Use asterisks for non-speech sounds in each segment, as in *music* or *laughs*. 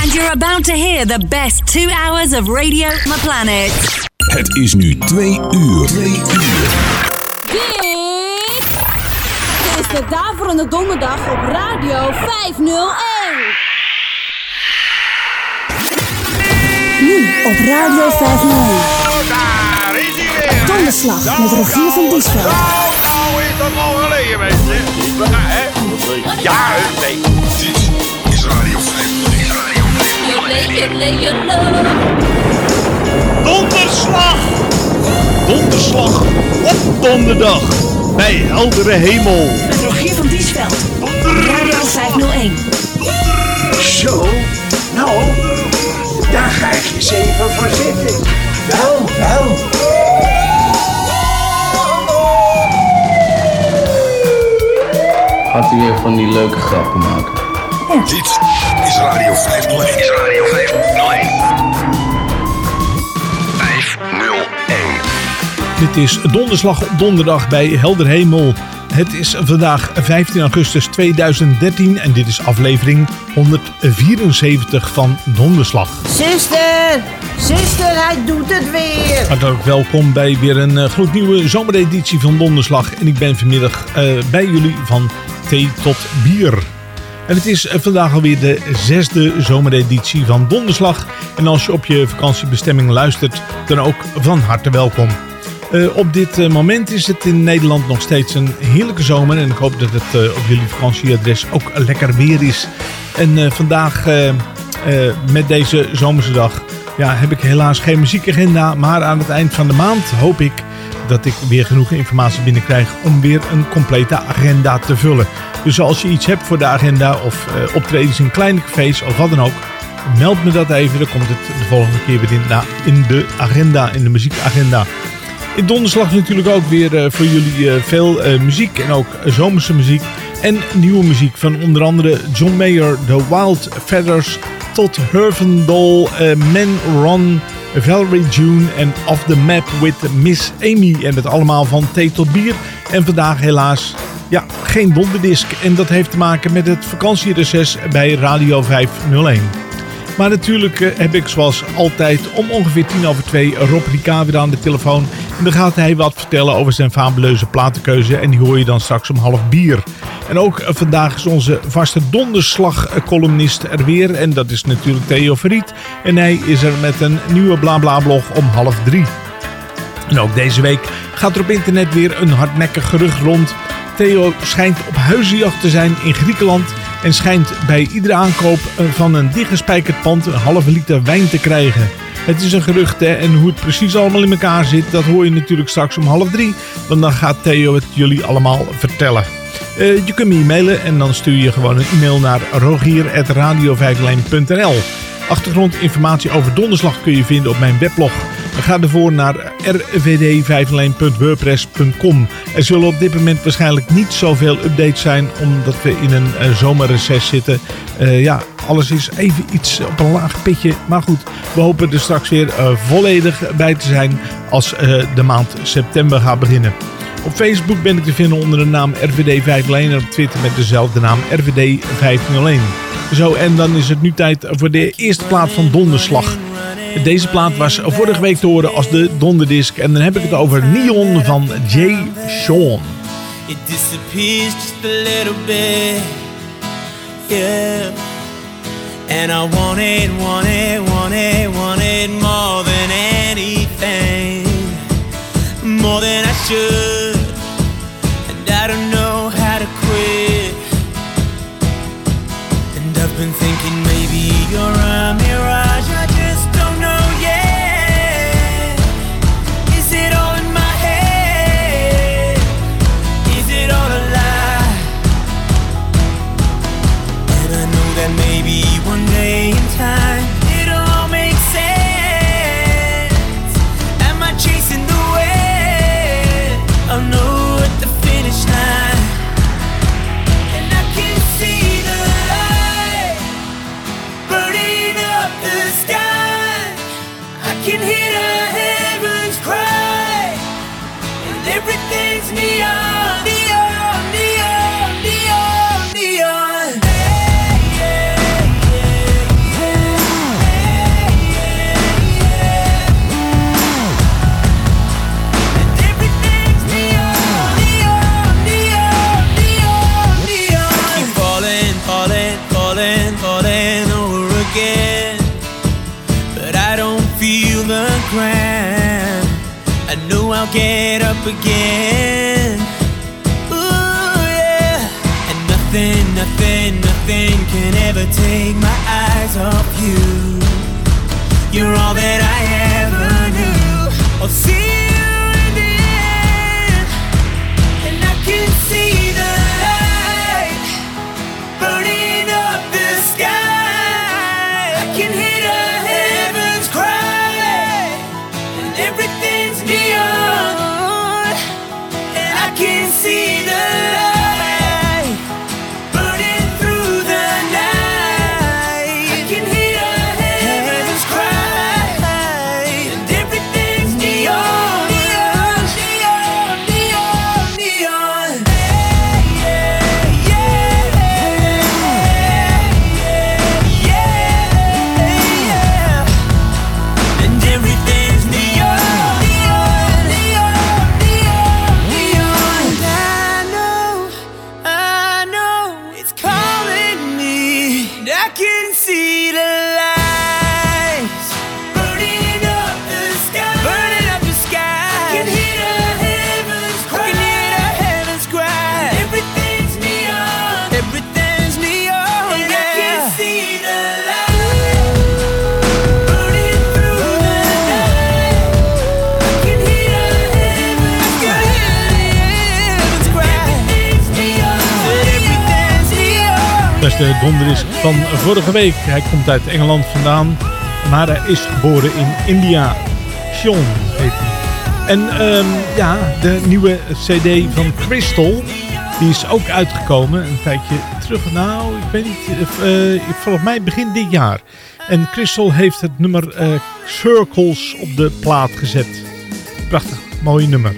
And you're about to hear the best two hours of radio the planet. Het is nu twee uur. Twee uur. Dit is de Daverende Donderdag op Radio 501. Nu op Radio 501. Daar is hij weer. Donderslag met Rogier van Diesveld. Nou, nou is dat al geleden, mensen. Ja, hè? Ja, nee. Dit is Radio 501. Donderslag! Donderslag op donderdag bij heldere hemel. Met Rogier van Diesveld. Radio 501. Zo, nou, daar ga ik eens even voor zitten. Wel, wel. Gaat u weer van die leuke grappen maken? Dit is Radio 501. Is Radio 501. 501. Dit is donderslag op donderdag bij helder hemel. Het is vandaag 15 augustus 2013 en dit is aflevering 174 van Donderslag. Zuster, zuster, hij doet het weer. Hartelijk welkom bij weer een eh, gloednieuwe zomereditie van Donderslag. En ik ben vanmiddag eh, bij jullie van thee tot bier. En het is eh, vandaag alweer de zesde zomereditie van Donderslag. En als je op je vakantiebestemming luistert, dan ook van harte welkom. Eh, op dit eh, moment is het in Nederland nog steeds een heerlijke zomer. En ik hoop dat het op jullie vakantieadres ook lekker weer is. En vandaag met deze zomerse dag ja, heb ik helaas geen muziekagenda. Maar aan het eind van de maand hoop ik dat ik weer genoeg informatie binnenkrijg om weer een complete agenda te vullen. Dus als je iets hebt voor de agenda of eh, optredens in kleine cafés of wat dan ook, meld me dat even. Dan komt het de volgende keer weer in, in de agenda, in de muziekagenda. In donderslag natuurlijk ook weer eh, voor jullie eh, veel muziek en ook zomerse muziek. En nieuwe muziek van onder andere John Mayer, The Wild Feathers, Todd Hervendal, Men Ron, Valerie June en Off the Map with Miss Amy. En het allemaal van thee tot bier. En vandaag helaas ja, geen donderdisc. En dat heeft te maken met het vakantiereces bij Radio 501. Maar natuurlijk eh, heb ik zoals altijd om ongeveer tien over twee Rob Ricard weer aan de telefoon. En dan gaat hij wat vertellen over zijn fabuleuze platenkeuze. En die hoor je dan straks om half bier. En ook eh, vandaag is onze vaste donderslag-columnist er weer. En dat is natuurlijk Theo Verriet. En hij is er met een nieuwe BlaBla-blog om half drie. En ook deze week gaat er op internet weer een hardnekkig gerucht rond. Theo schijnt op huizenjacht te zijn in Griekenland en schijnt bij iedere aankoop eh, van een dichtgespijkerd pand een halve liter wijn te krijgen. Het is een gerucht hè, en hoe het precies allemaal in elkaar zit, dat hoor je natuurlijk straks om half drie. Want dan gaat Theo het jullie allemaal vertellen. Eh, je kunt me e-mailen en dan stuur je gewoon een e-mail naar rogier.radio501.nl Achtergrondinformatie over donderslag kun je vinden op mijn weblog. Ga ervoor naar rvd501.wordpress.com. Er zullen op dit moment waarschijnlijk niet zoveel updates zijn, omdat we in een eh, zomerreces zitten. Eh, ja, alles is even iets op een laag pitje. Maar goed, we hopen er straks weer eh, volledig bij te zijn als de maand september gaat beginnen. Op Facebook ben ik te vinden onder de naam RVD 501 en op Twitter met dezelfde naam RVD 501. Zo, en dan is het nu tijd voor de eerste plaat van Donderslag. Deze plaat was vorige week te horen als de donderdisc. En dan heb ik het over Neon van Jay Sean. It disappears just a little bit. Yeah. And I want it, want it, want it, want it more than anything. More than I should. Nothing can ever take my eyes off you. You're all that I ever knew. I'll see you. de donderdisc van vorige week. Hij komt uit Engeland vandaan, maar hij is geboren in India. Sean heet hij. En ehm, ja, de nieuwe cd van Crystal, die is ook uitgekomen een tijdje terug. Nou, ik weet niet, eh, volgens mij begin dit jaar. En Crystal heeft het nummer eh, Circles op de plaat gezet. Prachtig, mooi nummer.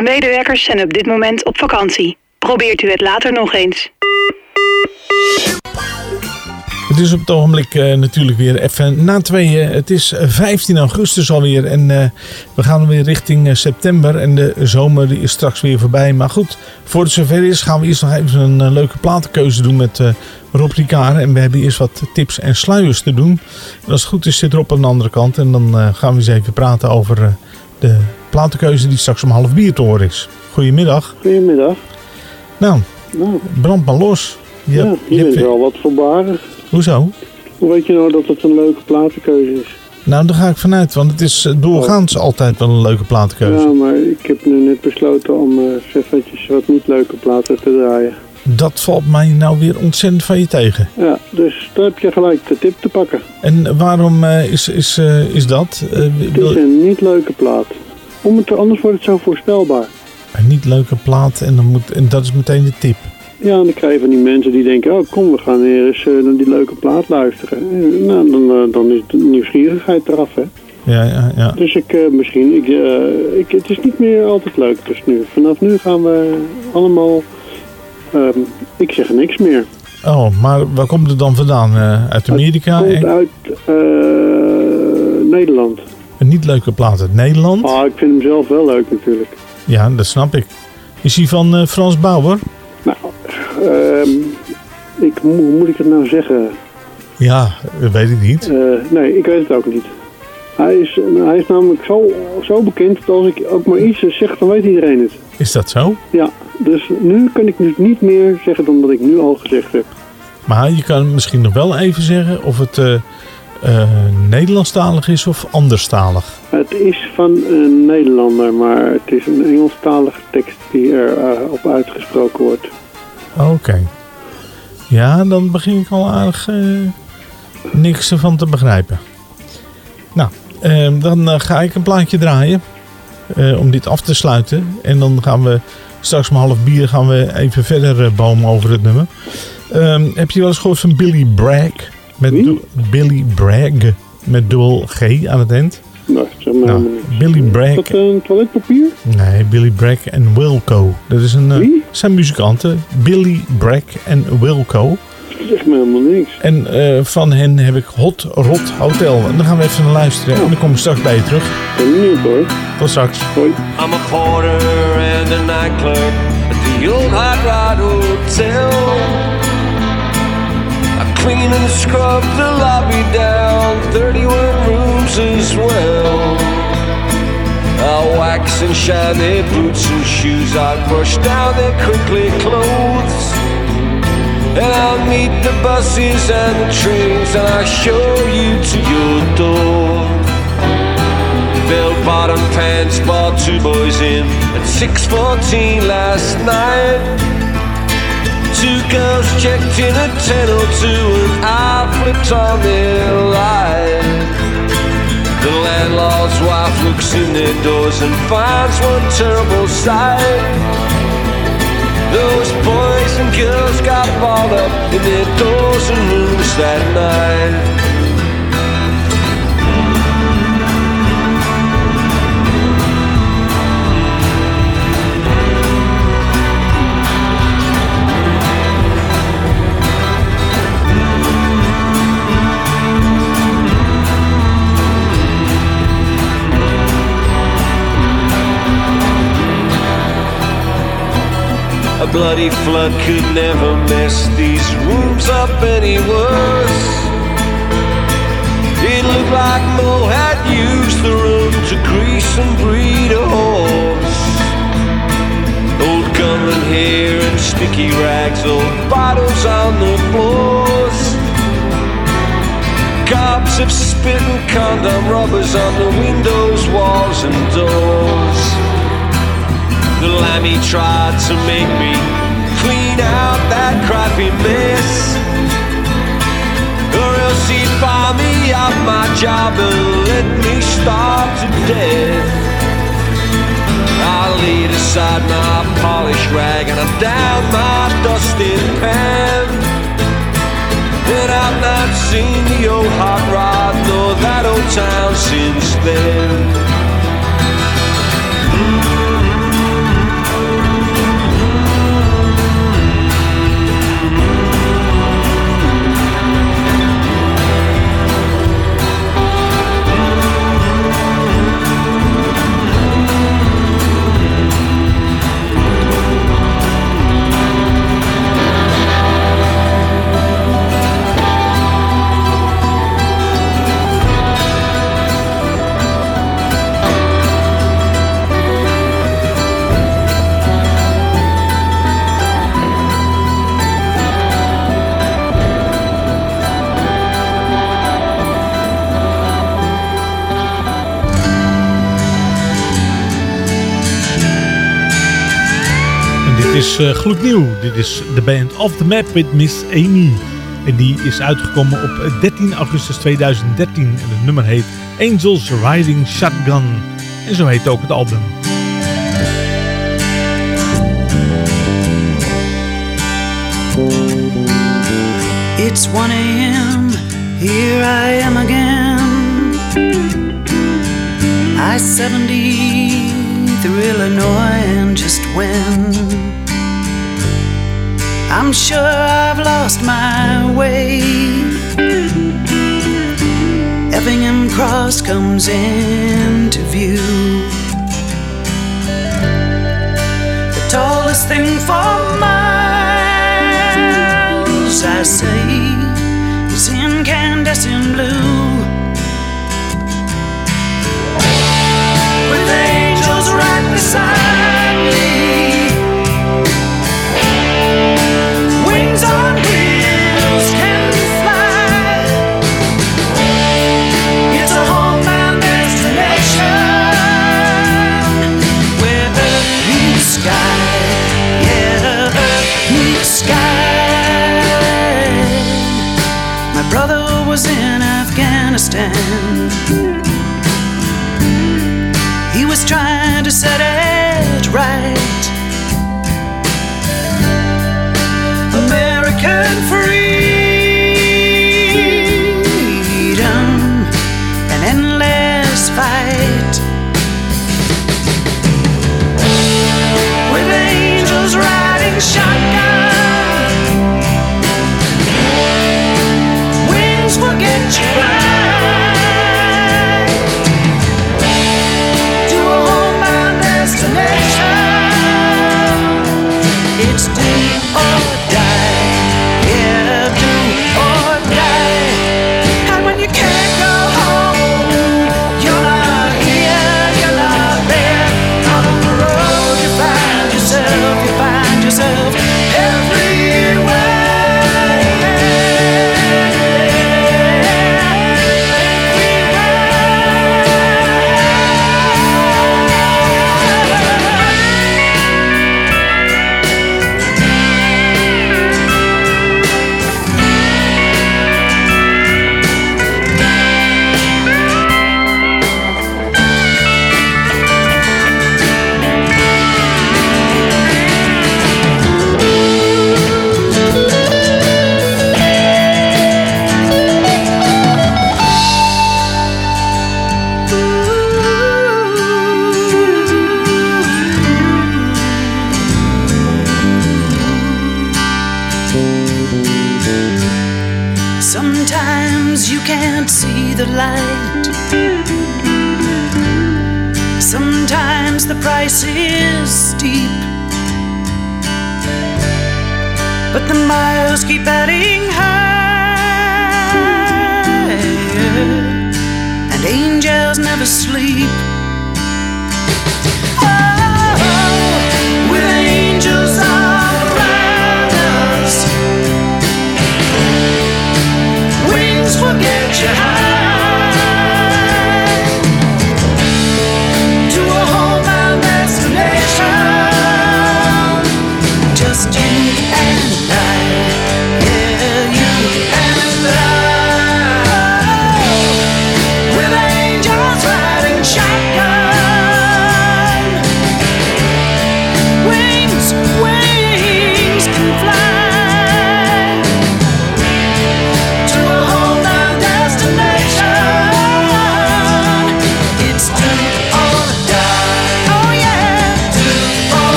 Onze medewerkers zijn op dit moment op vakantie. Probeert u het later nog eens. Het is op het ogenblik eh, natuurlijk weer even na tweeën. Het is eh, 15 augustus alweer en eh, we gaan weer richting september. En de zomer die is straks weer voorbij. Maar goed, voor het zover is gaan we eerst nog even een leuke platenkeuze doen met Rob Ricard. En we hebben eerst wat tips en sluiers te doen. En als het goed is zit Rob aan de andere kant. En dan gaan we eens even praten over de platenkeuze die straks om half bier te horen is. Goedemiddag. Goedemiddag. Nou, Nou, brand maar los. Je, ja, je, je bent wel wat voorbarig. Hoezo? Hoe weet je nou dat het een leuke platenkeuze is? Nou, daar ga ik vanuit, want het is eh, doorgaans altijd wel een leuke platenkeuze. Ja, maar ik heb nu net besloten om eventjes wat niet leuke platen te draaien. Dat valt mij nou weer ontzettend van je tegen. Ja, dus daar heb je gelijk de tip te pakken. En waarom eh, is, is, is dat? Eh, Het wil- is een niet leuke plaat. Om het, anders wordt het zo voorspelbaar. een niet leuke plaat en, dan moet, en dat is meteen de tip. Ja, en dan krijg je van die mensen die denken, oh kom, we gaan weer eens eh, naar die leuke plaat luisteren. Eh, nou, dan, eh, dan is de nieuwsgierigheid eraf, hè. Ja, ja, ja. Dus ik, misschien, ik, ik, het is niet meer altijd leuk. Dus nu, vanaf nu gaan we allemaal, ehm, ik zeg niks meer. Oh, maar waar komt het dan vandaan? Uit Amerika? Komt En- uit Nederland. Een niet leuke plaat uit Nederland? Ah, ik vind hem zelf wel leuk natuurlijk. Ja, dat snap ik. Is hij van eh, Frans Bauer? Ehm, ik, hoe moet ik het nou zeggen? Ja, dat weet ik niet. Eh, nee, ik weet het ook niet. Hij is, hij is namelijk zo, zo bekend dat als ik ook maar iets zeg, dan weet iedereen het. Is dat zo? Ja, dus nu kan ik dus niet meer zeggen dan wat ik nu al gezegd heb. Maar je kan misschien nog wel even zeggen of het eh, eh, Nederlandstalig is of anderstalig. Het is van een Nederlander, maar het is een Engelstalige tekst die er eh, op uitgesproken wordt. Oké. Ja, dan begin ik al aardig eh, niks ervan te begrijpen. Nou, eh, dan ga ik een plaatje draaien om dit af te sluiten. En dan gaan we straks om half bier gaan we even verder bomen over het nummer. Ehm, heb je wel eens gehoord van Billy Bragg? Met Billy Bragg met dubbel G aan het eind. Nou, zeg maar Nou, niks. Billy Is Bragg. dat een toiletpapier? Nee, Billy Bragg en Wilco. Dat is een, eh, zijn muzikanten. Billy Bragg en Wilco. Zeg me helemaal niks. En eh, van hen heb ik Hot Rod Hotel. En dan gaan we even naar luisteren. En dan kom ik straks bij je terug. Ben benieuwd hoor. Tot straks. Hoi. I'm a porter and a night clerk at the old Hot Rod Hotel. Clean and scrub the lobby down, 31 rooms as well. I wax and shine their boots and shoes. I brush down their crinkly clothes. And I'll meet the buses and the trains, and I'll show you to your door. Bell bottom pants, bought two boys in at 6.14 last night. Two girls checked in at 10.02 and I flipped on their light. The landlord's wife looks in their doors and finds one terrible sight. Those boys and girls got balled up in their doors and rooms that night. Bloody flood could never mess these rooms up any worse. It looked like Mo had used the room to grease and breed a horse. Old gunman hair and sticky rags, old bottles on the floors. Gobs of spit and condom rubbers on the windows, walls, and doors. The lammy tried to make me clean out that crappy mess. Or else he'd buy me out my job and let me starve to death. I laid aside my polished rag and I downed my dusted pan. And I've not seen the old hot rod nor that old town since then. Uh, gloednieuw. Dit is de band Off the Map with Miss Amy. En die is uitgekomen op 13 augustus 2013. En het nummer heet Angels Riding Shotgun. En zo heet ook het album. It's 1 a.m. Here I am again. I 70 through Illinois and just when I'm sure I've lost my way. Effingham Cross comes into view. The tallest thing for miles, I say, is incandescent blue. With angels right beside was in Afghanistan. Light. Sometimes the price is steep. But the miles keep adding higher. And angels never sleep.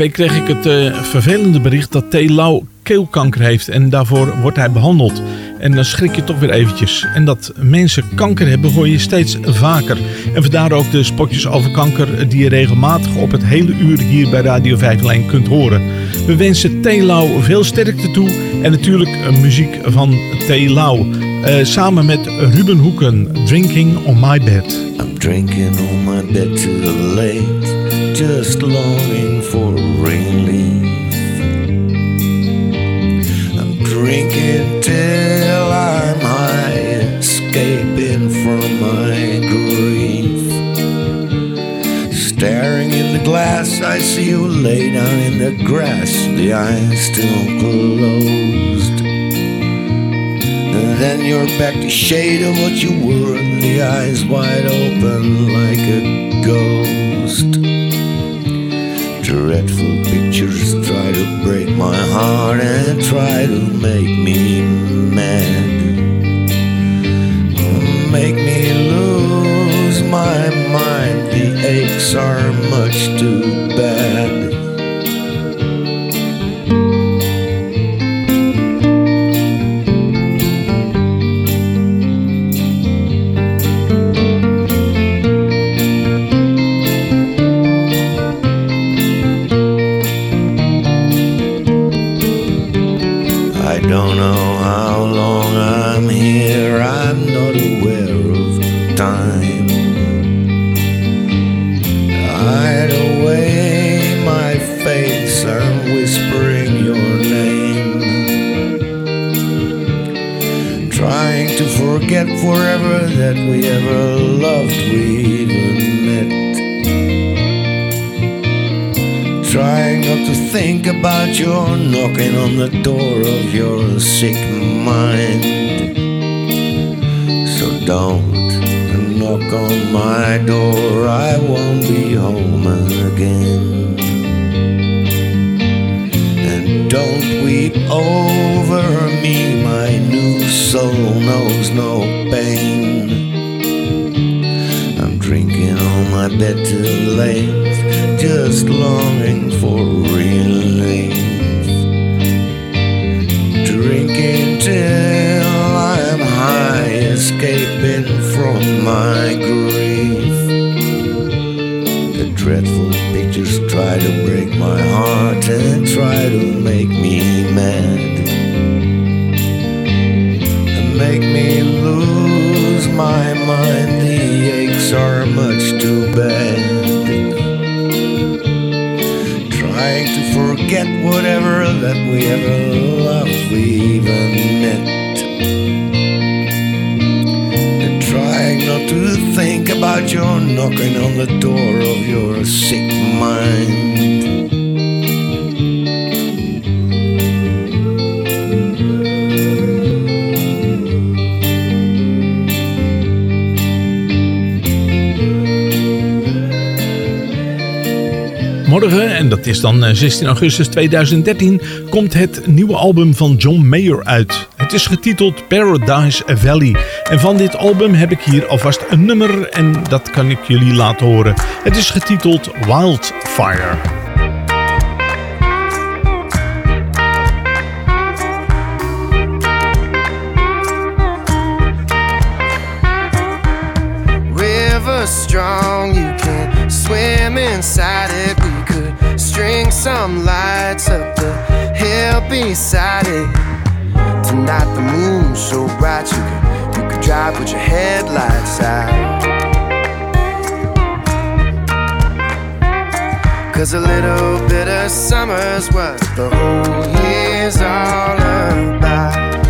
Week kreeg ik het eh, vervelende bericht dat T. Lau keelkanker heeft en daarvoor wordt hij behandeld. En dan schrik je toch weer eventjes. En dat mensen kanker hebben hoor je steeds vaker. En vandaar ook de spotjes over kanker die je regelmatig op het hele uur hier bij Radio 501 kunt horen. We wensen T. Lau veel sterkte toe en natuurlijk eh, muziek van T. Lau. Eh, samen met Ruben Hoeken, Drinking on My Bed. I'm drinking on my bed too late. Just longing for relief. I'm drinking till I'm high, escaping from my grief. Staring in the glass, I see you lay down in the grass, the eyes still closed. And then you're back to shade of what you were, the eyes wide open like a ghost. Dreadful pictures try to break my heart and try to make me mad. Make me lose my mind, the aches are much too bad. Forever that we ever loved, we even met. Trying not to think about your knocking on the door of your sick mind. So don't knock on my door, I won't be home again. Don't weep over me, my new soul knows no pain. I'm drinking on my bed till late, just longing for relief. Drinking till I'm high, escaping from my grief. The dreadful pictures try to break my heart and try to make mad. And make me lose my mind, the aches are much too bad. Trying to forget whatever that we ever loved, we even met. And trying not to think about your knocking on the door of your sick mind. En dat is dan eh, 16 augustus 2013, komt het nieuwe album van John Mayer uit. Het is getiteld Paradise Valley. En van dit album heb ik hier alvast een nummer en dat kan ik jullie laten horen. Het is getiteld Wildfire. It. Tonight the moon's so bright, you could, you could drive with your headlights out. Cause a little bit of summer's what the whole year's all about.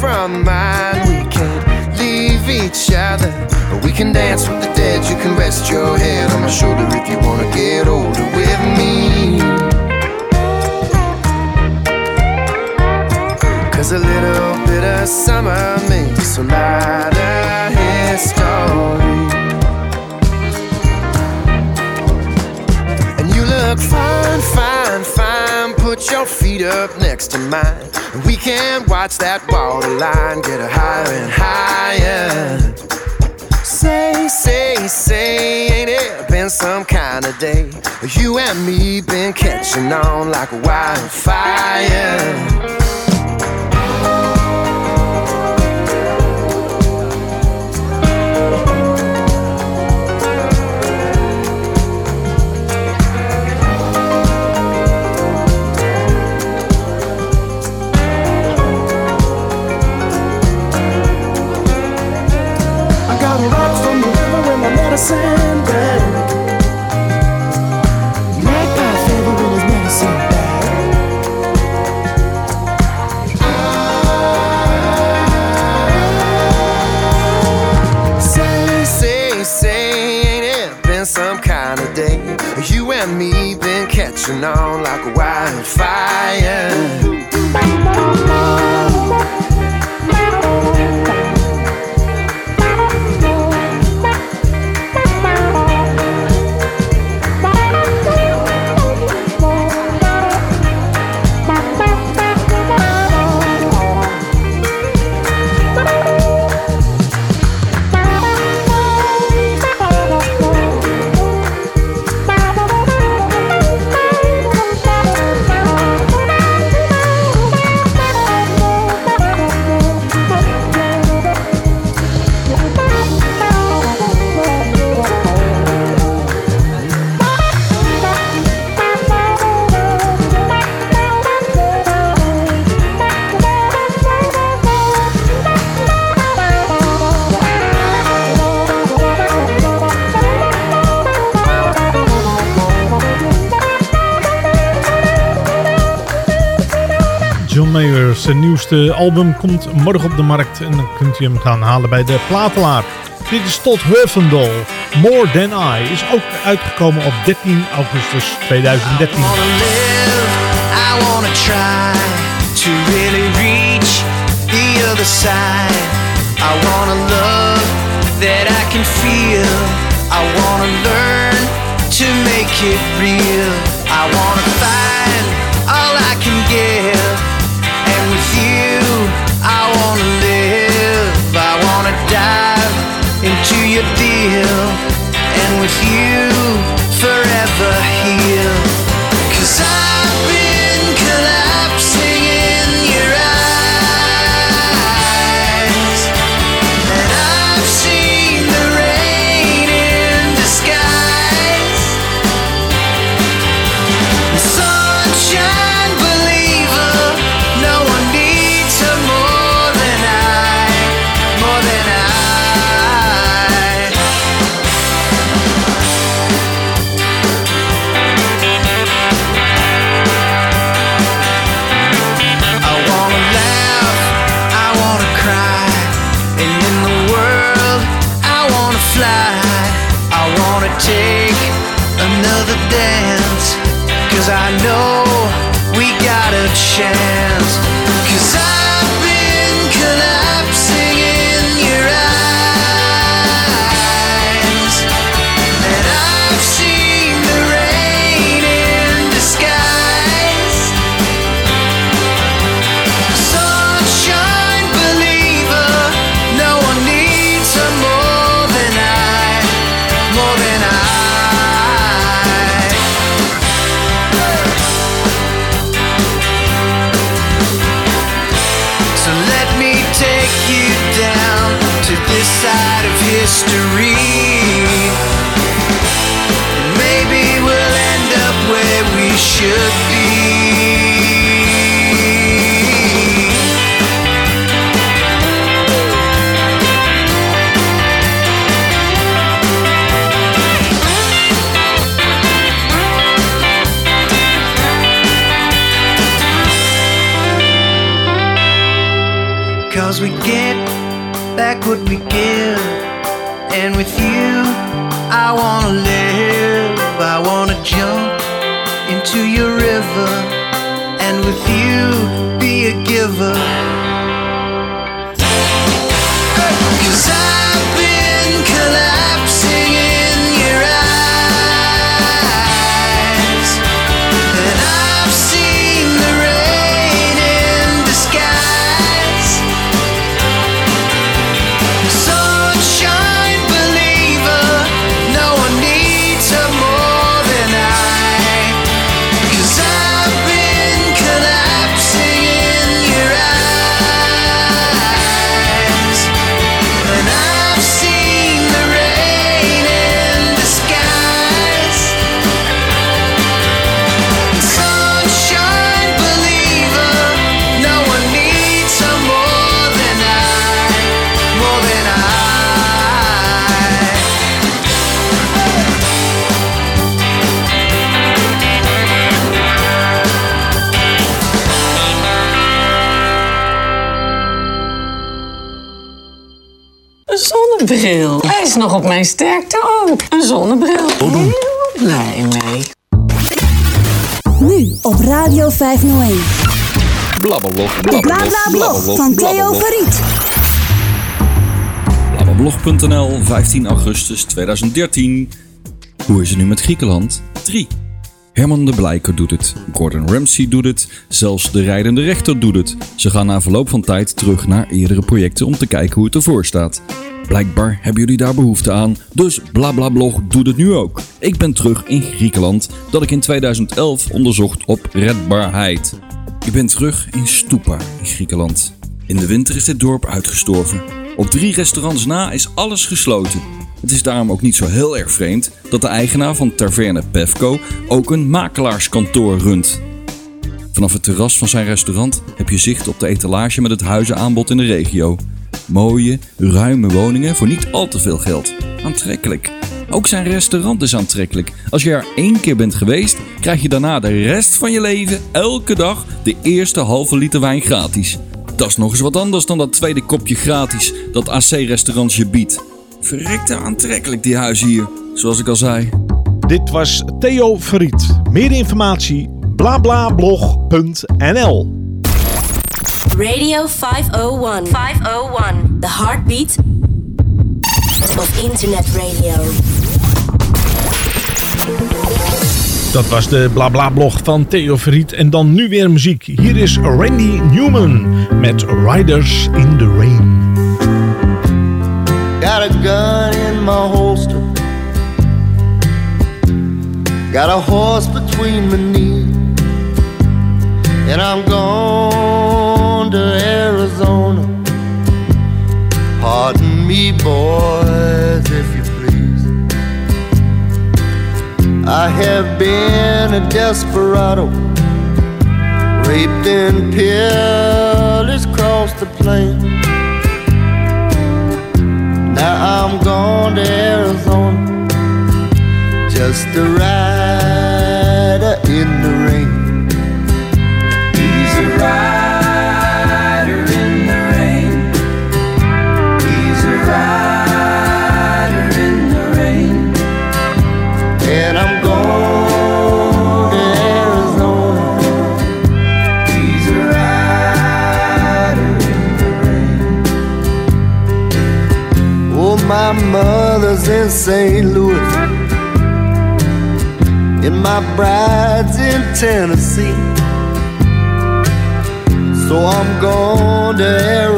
From mine. We can leave each other. We can dance with the dead. You can rest your head on my shoulder if you wanna get older with me. Cause a little bit of summer makes a lot of history. And you look fine, fine, fine. Put your feet up next to mine. And we can watch that water line get higher and higher. Say, say, say, ain't it been some kind of day? You and me been catching on like a wildfire. Medicine. Say, say, say, ain't it been some kind of day? You and me been catching on nieuwste album komt morgen op de markt en dan kunt u hem gaan halen bij de platelaar. Dit is Todd Hurfendal. More Than I is ook uitgekomen op 13 augustus 2013. I wanna try to really reach the other side. I wanna love that I can feel. I wanna learn to make it real. I wanna find all I can give. With you, I wanna live. I wanna dive into your deal. And with you, forever heal. Cause I've got a chance. Cause I've Cause we get back what we give. And with you, I wanna live. I wanna jump into your river. And with you, be a giver. Cause I've zonnebril. Hij is nog op mijn sterkte ook. Een zonnebril. Heel blij mee. Nu op Radio 501. Blablablog. De Blablablog van Theo Verriet. Blablablog.nl, 15 augustus 2013. Hoe is het nu met Griekenland? 3. Herman de Blijker doet het, Gordon Ramsay doet het, zelfs de rijdende rechter doet het. Ze gaan na verloop van tijd terug naar eerdere projecten om te kijken hoe het ervoor staat. Blijkbaar hebben jullie daar behoefte aan, dus Blablablog doet het nu ook. Ik ben terug in Griekenland, dat ik in 2011 onderzocht op redbaarheid. Ik ben terug in Stupa in Griekenland. In de winter is dit dorp uitgestorven. Op drie restaurants na is alles gesloten. Het is daarom ook niet zo heel erg vreemd dat de eigenaar van Taverne Pevco ook een makelaarskantoor runt. Vanaf het terras van zijn restaurant heb je zicht op de etalage met het huizenaanbod in de regio. Mooie, ruime woningen voor niet al te veel geld. Aantrekkelijk. Ook zijn restaurant is aantrekkelijk. Als je er één keer bent geweest, krijg je daarna de rest van je leven elke dag de eerste halve liter wijn gratis. Dat is nog eens wat anders dan dat tweede kopje gratis dat AC-restaurant je biedt. Verrekte aantrekkelijk die huizen hier, zoals ik al zei. Dit was Theo Verriet. Meer informatie blablablog.nl Radio 501. 501. The heartbeat of internet radio. Dat was de blablablog van Theo Verriet. En dan nu weer muziek. Hier is Randy Newman met Riders in the Rain. Got a gun in my holster. Got a horse between my knees. And I'm gone to Arizona. Pardon me, boys, if you please. I have been a desperado. Raped and pillaged across the plain. Now I'm gone to Arizona just a rider in St. Louis. And my bride's in Tennessee. So I'm going to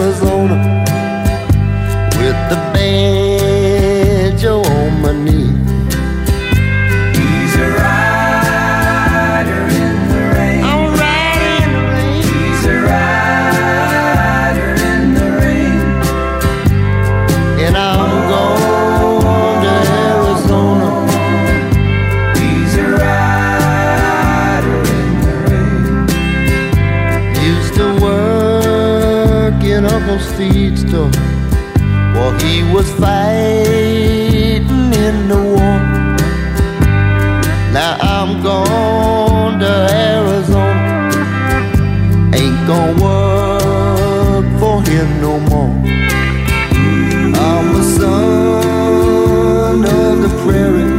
was fighting in the war. Now I'm gone to Arizona. Ain't gonna work for him no more. I'm a son of the prairie,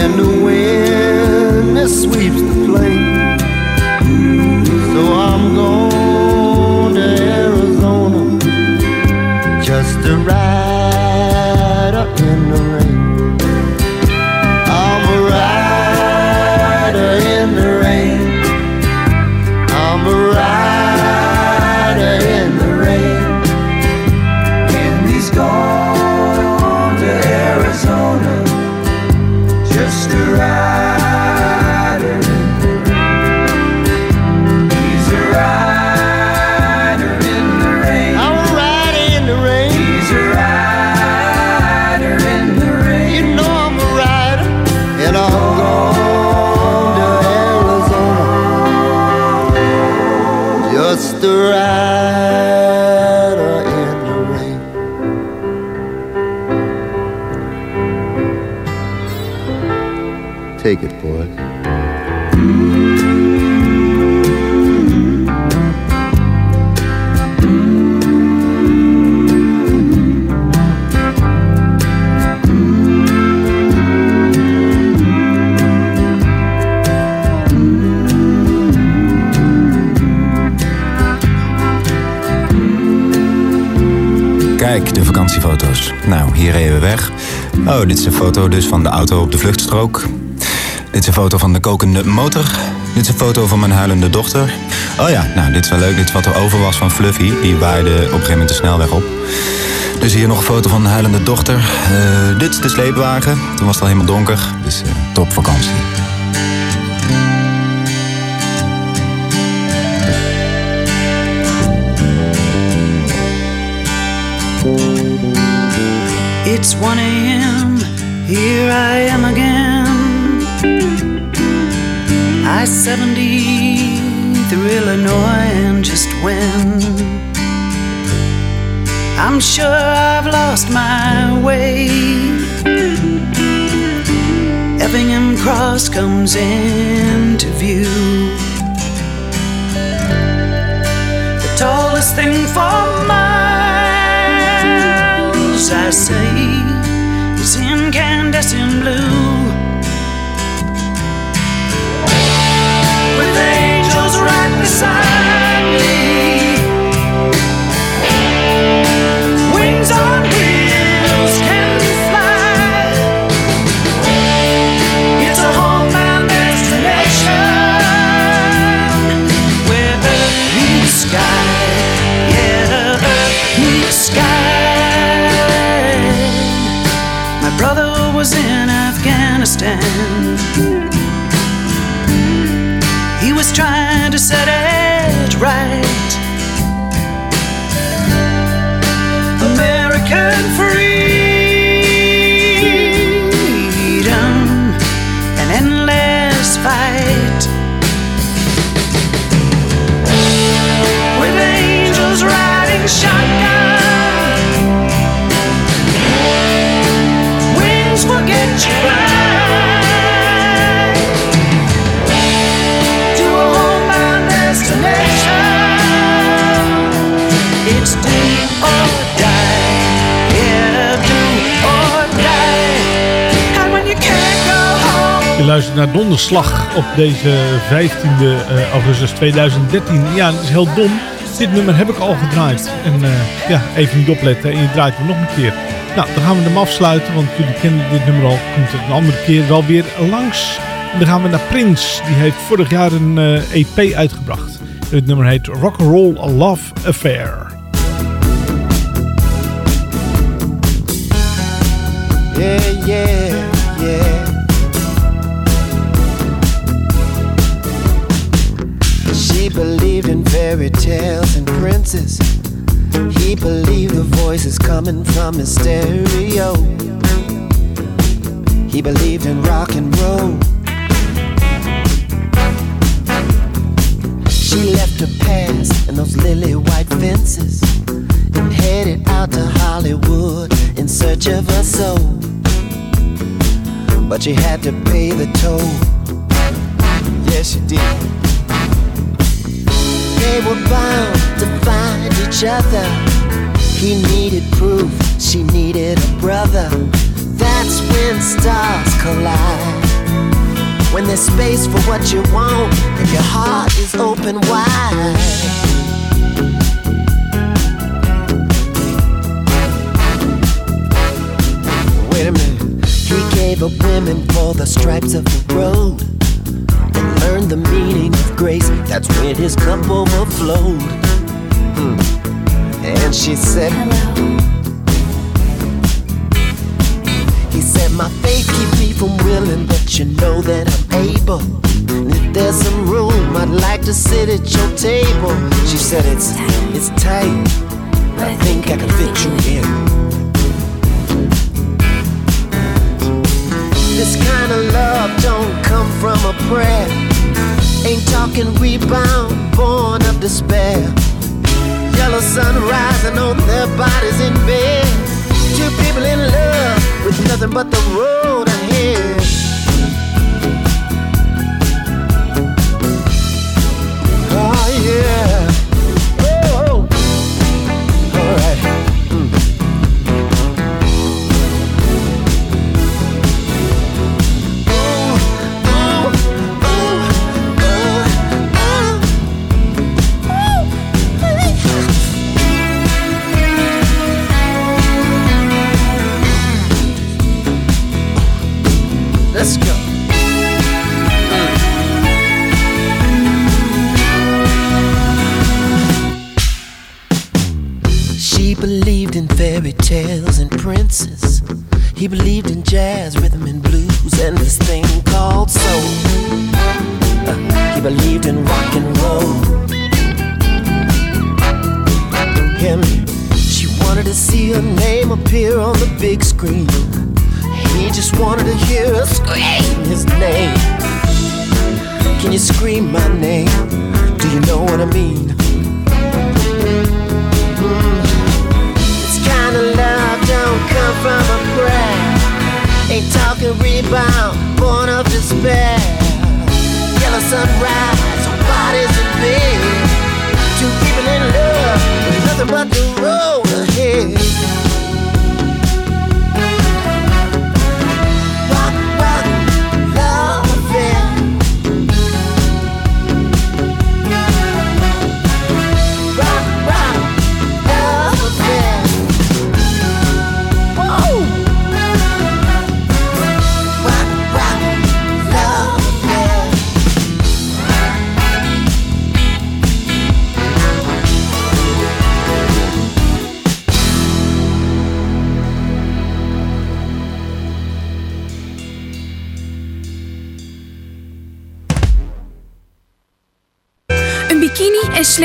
and the wind that sweeps the Oh, dit is een foto dus van de auto op de vluchtstrook. Dit is een foto van de kokende motor. Dit is een foto van mijn huilende dochter. Oh ja, nou, dit is wel leuk. Dit is wat er over was van Fluffy. Die waaide op een gegeven moment de snelweg op. Dus hier nog een foto van de huilende dochter. Eh, dit is de sleepwagen. Toen was het al helemaal donker. Dus eh, top vakantie. It's 1 a.m. Here I am again. I 70 through Illinois and just when. I'm sure I've lost my way. Effingham Cross comes into view. The tallest thing for miles, Donderslag op deze 15e eh, augustus 2013. Ja, dat is heel dom. Dit nummer heb ik al gedraaid. En eh, ja, even niet opletten en je draait hem nog een keer. Nou, dan gaan we hem afsluiten, want jullie kennen dit nummer al. Komt het een andere keer wel weer langs. En dan gaan we naar Prince. Die heeft vorig jaar een eh, EP uitgebracht. Het nummer heet Rock'n'Roll Love Affair. Yeah. Believed in fairy tales and princes. He believed the voices coming from his stereo. He believed in rock and roll. She left her past and those lily white fences and headed out to Hollywood in search of her soul. But she had to pay the toll. Yes, she did. They were bound to find each other. He needed proof, she needed a brother. That's when stars collide. When there's space for what you want, and your heart is open wide. Wait a minute. He gave up women for the stripes of the road learned the meaning of grace. That's when his cup overflowed. Hmm. And she said, Hello. He said, My faith keeps me from willing, but you know that I'm able. And if there's some room, I'd like to sit at your table. She said, It's it's tight, but I think I can fit you in. This kind of love don't come from a prayer. Ain't talking rebound, born of despair. Yellow sun rising on their bodies in bed. Two people in love with nothing but the road ahead. Oh yeah.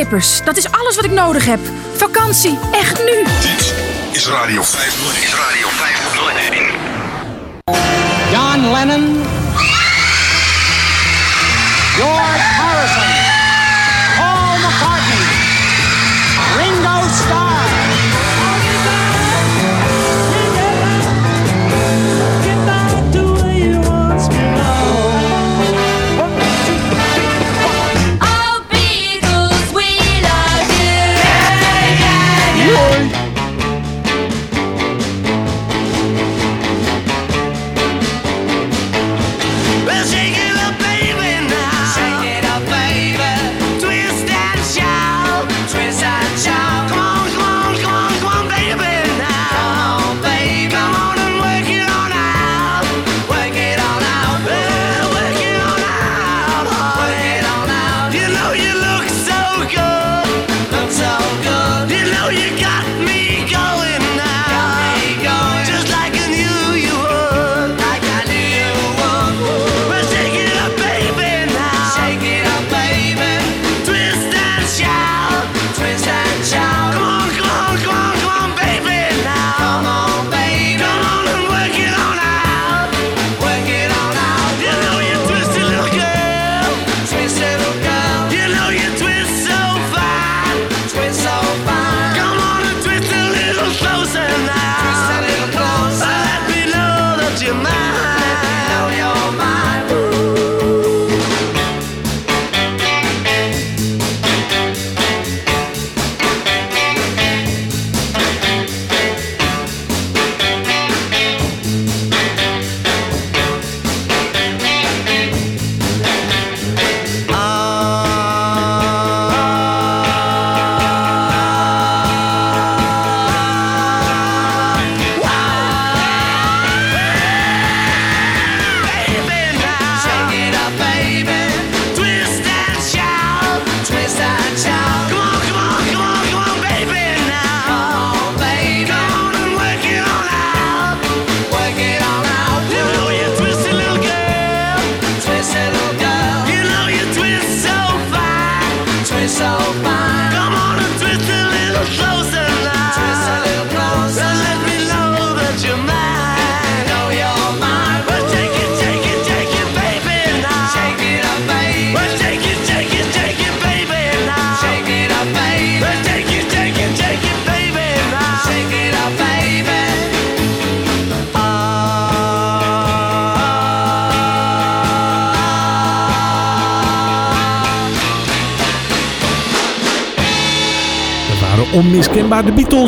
Dat is alles wat ik nodig heb. Vakantie, echt nu. Dit is Radio 500. Is Radio 501. John Lennon. George.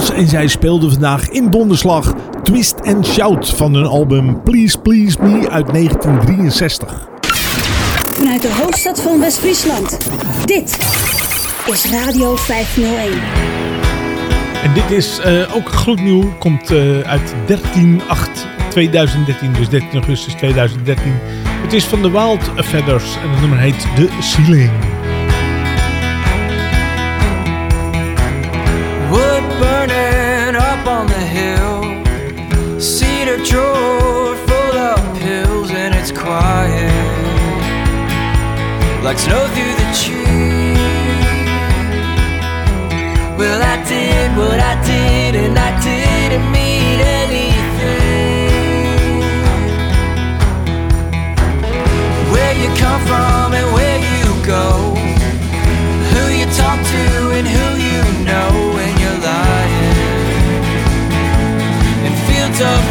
En zij speelden vandaag in donderslag Twist and Shout van hun album Please Please Me uit 1963. Vanuit de hoofdstad van West-Friesland, dit is Radio 501. En dit is uh, ook gloednieuw, komt eh, uit 13-8-2013, dus 13 augustus 2013. Het is van de Wild Feathers en het nummer heet De Ceiling. like snow through the trees. Well, I did what I did, and I didn't mean anything. Where you come from and where you go, who you talk to and who you know, and you're lying And fields of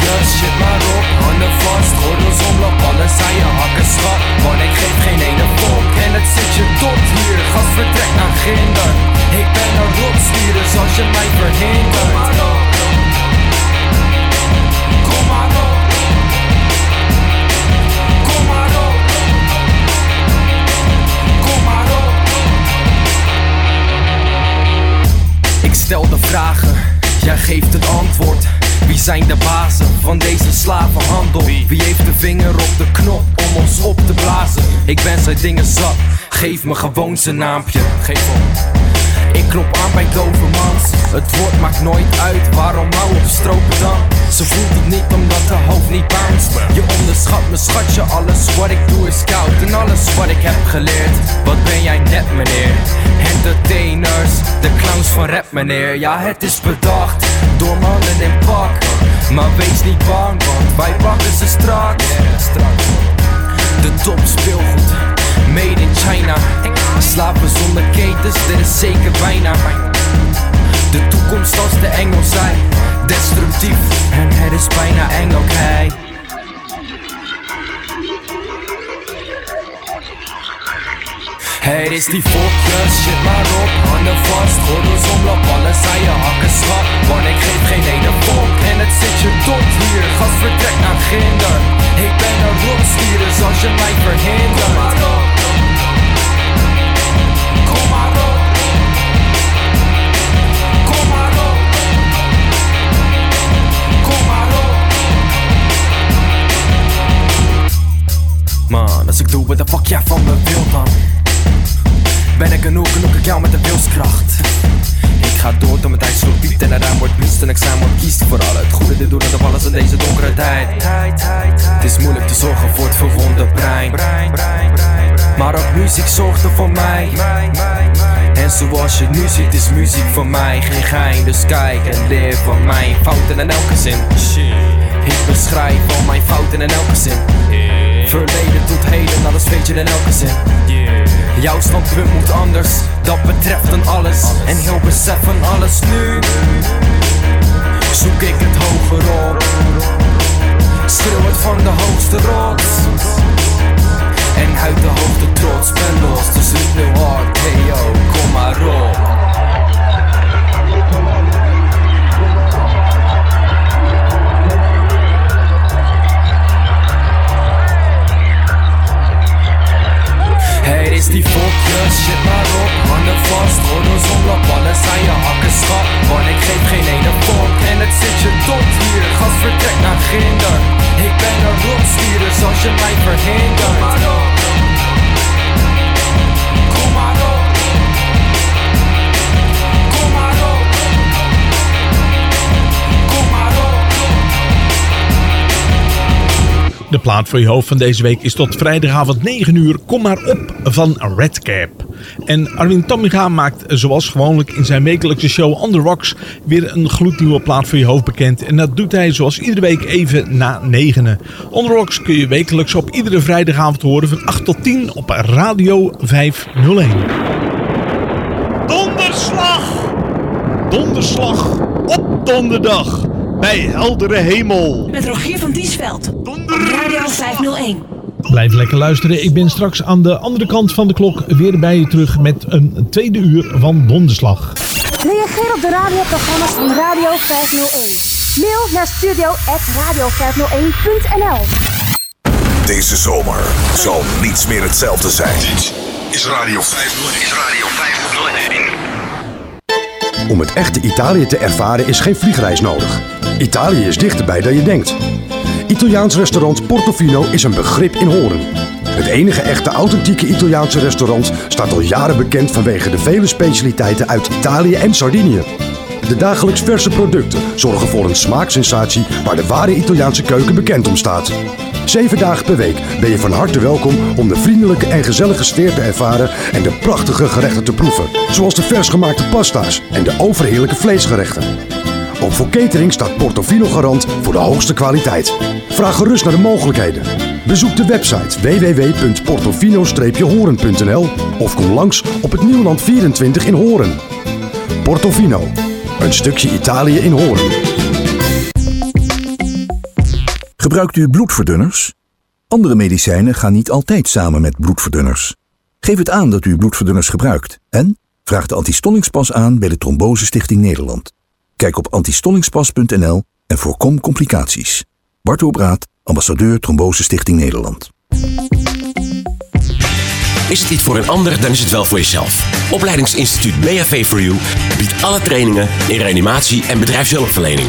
Fokjes, shit maar op, handen vast, gordels omloop, alles aan je hakken schat. Want ik geef geen ene fok en het zit je tot hier, gas vertrek naar ginder. Ik ben een rotstuurder zoals je mij verhindert. Kom maar op. Kom maar op. Kom maar op. Ik stel de vragen, jij geeft het antwoord. Wie zijn de bazen van deze slavenhandel? Wie heeft de vinger op de knop om ons op te blazen? Ik ben zijn dingen zat, geef me gewoon zijn naampje. Geef op. Ik klop aan bij Dovermans. Het woord maakt nooit uit, waarom hou op stropen dan? Ze voelt het niet omdat de hoofd niet bounced. Je onderschat me schatje, alles wat ik doe is koud. En alles wat ik heb geleerd, wat ben jij net meneer? Entertainers, de clowns van rap meneer. Ja het is bedacht, door mannen in pak. Maar wees niet bang, want wij pakken ze straks. De top speelgoed, made in China. Slapen zonder ketens, dit is zeker bijna. De toekomst als de engel zei, destructief en het is bijna eng, oké. Het is die fokjes, shit maar op, handen vast, gordels omloop, alles aan je hakken schat. Want ik geef geen ene fok en het zit je tot hier, gas vertrek naar ginder. Ik ben een rotstuurder zoals je mij verhindert. Man, als ik doe wat de fuck jij van me wil dan? Ben ik genoeg, genoeg ik jou met de wilskracht. Ik ga door tot mijn tijd zo diep en de ruim wordt biest En ik zijn wordt kiest voor al het goede dit doen en de alles in deze donkere tijd. Het is moeilijk te zorgen voor het verwonde brein Maar ook muziek zorgt er voor mij. En zoals je nu ziet is muziek voor mij. Geen gein Dus kijk en leer van mijn fouten in elke zin. Ik beschrijf al mijn fouten in elke zin. Verleden tot heden, alles weet je in elke zin. Jouw standpunt moet anders, dat betreft dan alles. En heel besef van alles nu. Zoek ik het hoger op. Schreeuw het van de hoogste rots Uit de hoogte trots ben los. Dus roep nu hard, hey kom maar op Is die fokjes, shit maar op, handen vast, gordels omloop, alles aan je hakken schat. Want ik geef geen ene fok en het zit je tot hier, gas vertrek naar ginder. Ik ben een rotstuurder zoals je mij verhindert. De plaat voor je hoofd van deze week is tot vrijdagavond 9 uur. Kom maar op van Redcap. En Armin Tamminga maakt zoals gewoonlijk in zijn wekelijkse show On The Rocks weer een gloednieuwe plaat voor je hoofd bekend. En dat doet hij zoals iedere week even na negenen. On The Rocks kun je wekelijks op iedere vrijdagavond horen van 8 tot 10 op Radio 501. Donderslag! Donderslag op donderdag bij heldere hemel. Met Rogier van Diesveld. Op Radio 501. Blijf lekker luisteren. Ik ben straks aan de andere kant van de klok weer bij je terug met een tweede uur van Donderslag. Reageer op de radioprogramma's van Radio 501. Mail naar studio.radio501.nl Deze zomer zal niets meer hetzelfde zijn. Dit is Radio 501. Is Radio 501. Om het echte Italië te ervaren is geen vliegreis nodig. Italië is dichterbij dan je denkt. Italiaans restaurant Portofino is een begrip in Horen. Het enige echte authentieke Italiaanse restaurant staat al jaren bekend vanwege de vele specialiteiten uit Italië en Sardinië. De dagelijks verse producten zorgen voor een smaaksensatie waar de ware Italiaanse keuken bekend om staat. Zeven dagen per week ben je van harte welkom om de vriendelijke en gezellige sfeer te ervaren en de prachtige gerechten te proeven. Zoals de versgemaakte pasta's en de overheerlijke vleesgerechten. Ook voor catering staat Portofino garant voor de hoogste kwaliteit. Vraag gerust naar de mogelijkheden. Bezoek de website www.portofino-horen.nl of kom langs op het Nieuwland 24 in Horen. Portofino, een stukje Italië in Horen. Gebruikt u bloedverdunners? Andere medicijnen gaan niet altijd samen met bloedverdunners. Geef het aan dat u bloedverdunners gebruikt en vraag de antistollingspas aan bij de Trombose Stichting Nederland. Kijk op antistollingspas.nl en voorkom complicaties. Bart Obraat, ambassadeur Trombose Stichting Nederland. Is het niet voor een ander, dan is het wel voor jezelf. Opleidingsinstituut BHV for You biedt alle trainingen in reanimatie en bedrijfshulpverlening.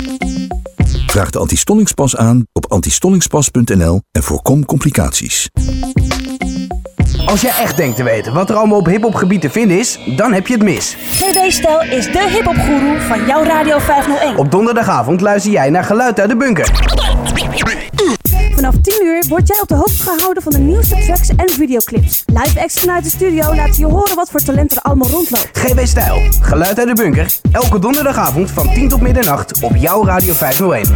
Vraag de antistollingspas aan op antistollingspas.nl en voorkom complicaties. Als jij echt denkt te weten wat er allemaal op hiphopgebied te vinden is, dan heb je het mis. GB Stijl is de hiphopgoeroe van jouw Radio 501. Op donderdagavond luister jij naar Geluid uit de Bunker. Vanaf 10 uur word jij op de hoogte gehouden van de nieuwste tracks en videoclips. Live acts vanuit de studio laten je horen wat voor talent er allemaal rondloopt. GB Stijl, Geluid uit de Bunker. Elke donderdagavond van 10 tot middernacht op jouw Radio 501.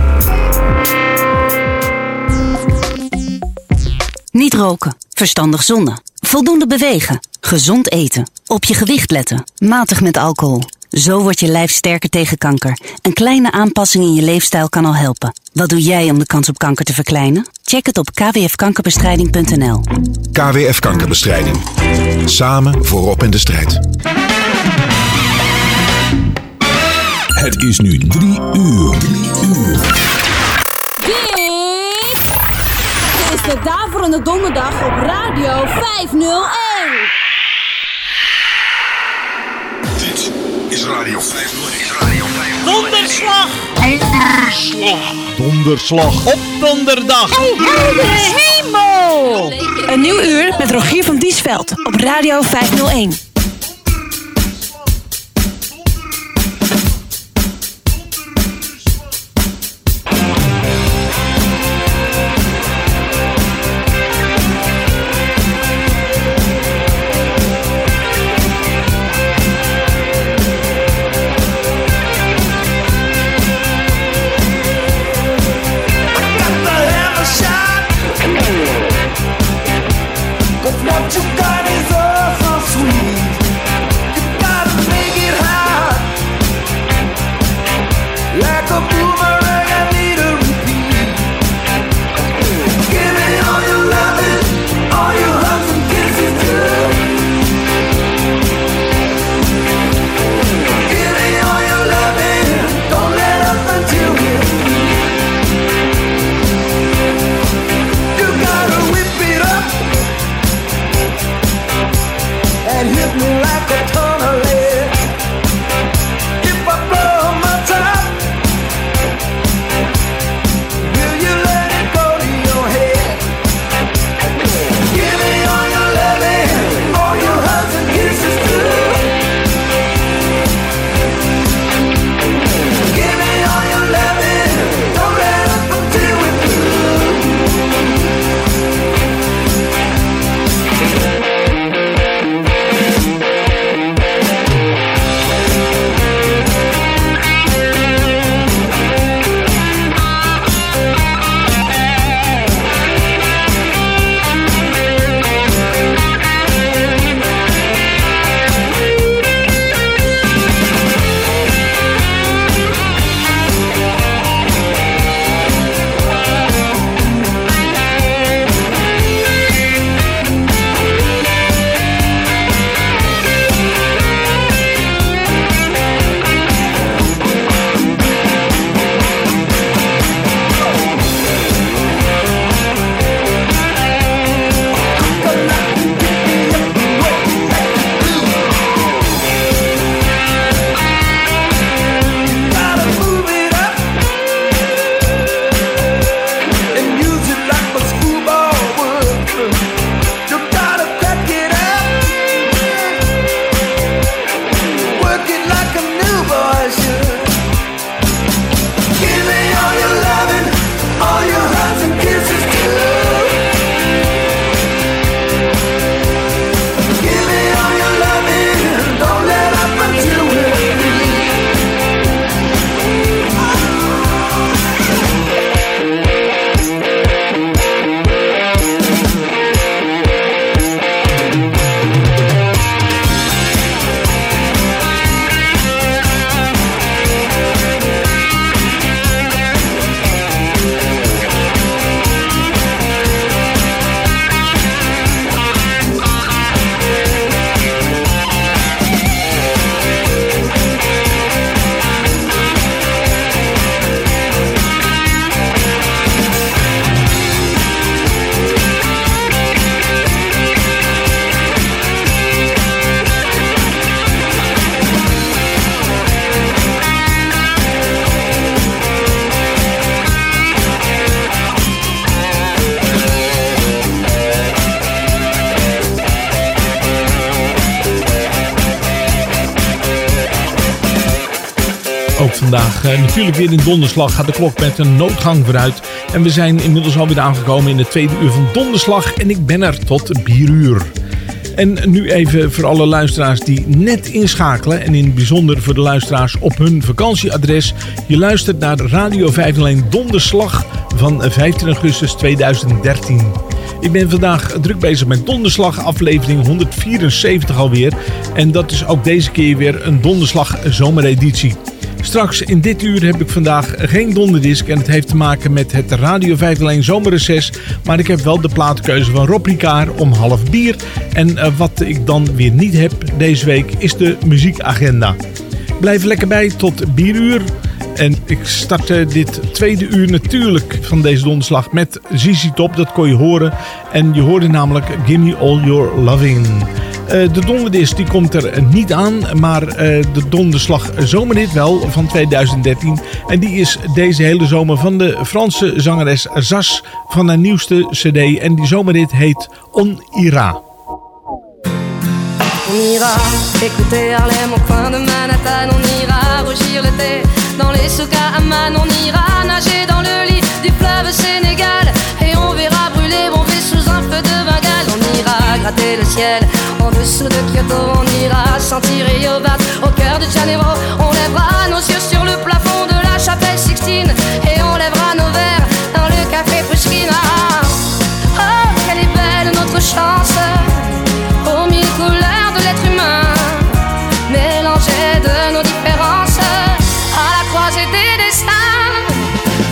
Niet roken, verstandig zonnen, voldoende bewegen, gezond eten, op je gewicht letten, matig met alcohol. Zo wordt je lijf sterker tegen kanker. Een kleine aanpassing in je leefstijl kan al helpen. Wat doe jij om de kans op kanker te verkleinen? Check het op kwfkankerbestrijding.nl. KWF Kankerbestrijding. Samen voorop in de strijd. Het is nu drie uur. Drie uur. Dit is de Daverende Donderdag op Radio 501. Is Radio 501. Donderslag! Donderslag! Donderslag op donderdag! Hey, hemel! Een nieuw uur met Rogier van Diesveld op Radio 501. Vandaag. Eh, natuurlijk weer in donderslag gaat de klok met een noodgang vooruit. En we zijn inmiddels alweer aangekomen in het tweede uur van donderslag. En ik ben er tot 4 uur. En nu even voor alle luisteraars die net inschakelen. En in het bijzonder voor de luisteraars op hun vakantieadres. Je luistert naar Radio 501 Donderslag van 15 augustus 2013. Ik ben vandaag druk bezig met Donderslag, aflevering 174 alweer. En dat is ook deze keer weer een Donderslag zomereditie. Straks in dit uur heb ik vandaag geen donderdisc en het heeft te maken met het Radio 501 zomerreces. Maar ik heb wel de plaatkeuze van Rob Ricard om half bier. En eh, wat ik dan weer niet heb deze week is de muziekagenda. Blijf lekker bij tot bieruur. En ik startte dit tweede uur natuurlijk van deze donderslag met ZZ Top. Dat kon je horen. En je hoorde namelijk Gimme All Your Loving. Eh, de donderdisc die komt er niet aan, maar eh, de donderslag zomerhit wel van 2013. En die is deze hele zomer van de Franse zangeres Zas van haar nieuwste cd. En die zomerhit heet On Ira. On ira écouter Harlem au coin de Manhattan. On ira rougir l'été dans les souks à Amman. On ira nager dans le lit du fleuve Sénégal. Le ciel en dessous de Kyoto. On ira sentir Rio au cœur de Janeiro. On lèvera nos yeux sur le plafond de la chapelle Sixtine. Et on lèvera nos verres dans le café Pushkin. Ah, oh, quelle est belle notre chance aux mille couleurs de l'être humain, mélangées de nos différences à la croisée des destins.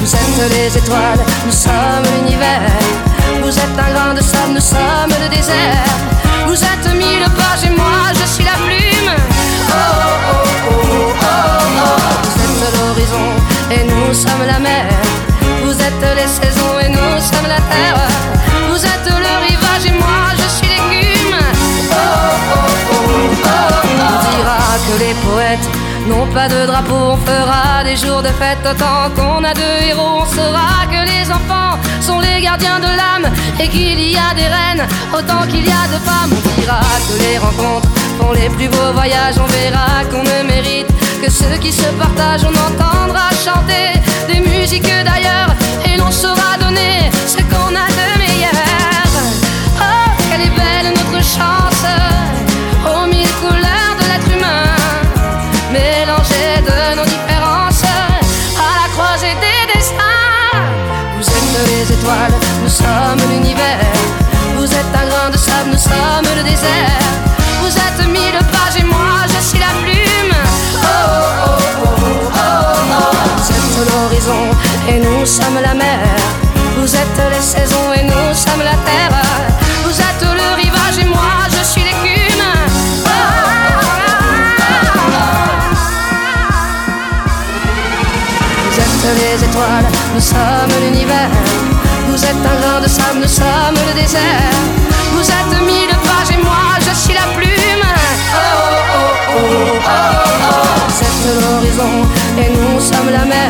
Vous êtes les étoiles, nous sommes l'univers. Nous sommes le désert. Vous êtes mille pages et moi je suis la plume. Oh oh oh oh oh. Vous êtes l'horizon et nous sommes la mer. Vous êtes les saisons et nous sommes la terre. Vous êtes le rivage et moi je suis l'écume. Oh oh oh oh oh. On dira que les poètes n'ont pas de drapeau. On fera des jours de fête autant qu'on a de héros. On saura que les enfants sont les gardiens de l'âme et qu'il y a des reines autant qu'il y a de femmes. On dira que les rencontres font les plus beaux voyages. On verra qu'on ne mérite que ceux qui se partagent. On entendra chanter des musiques d'ailleurs et l'on saura donner ce qu'on a de meilleur. Oh, quelle belle notre chance Vous êtes mille pages et moi je suis la plume. Oh oh oh oh oh. oh. Vous êtes l'horizon et nous sommes la mer. Vous êtes les saisons et nous sommes la terre. Vous êtes le rivage et moi je suis l'écume. Vous êtes les étoiles, nous sommes l'univers. Vous êtes un grain de sable, nous sommes le désert. Êtes l'horizon et nous sommes la mer.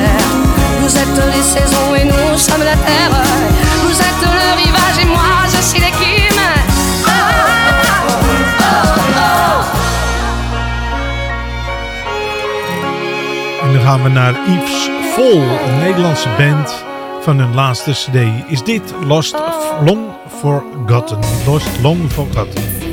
Vous êtes les saisons et nous sommes la terre. Vous êtes le rivage et moi je suis l'écume. Oh, oh, oh. En dan gaan we naar Yves Vol, een Nederlandse band van hun laatste cd. Is dit Lost Long Forgotten? Lost Long Forgotten.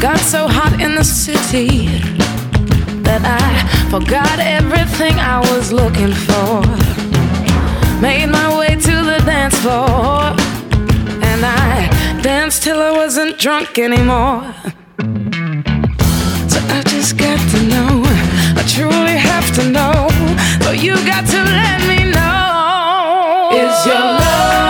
Got so hot in the city that I forgot everything I was looking for. Made my way to the dance floor, and I danced till I wasn't drunk anymore. So I just got to know, I truly have to know. So you got to let me know. Is your love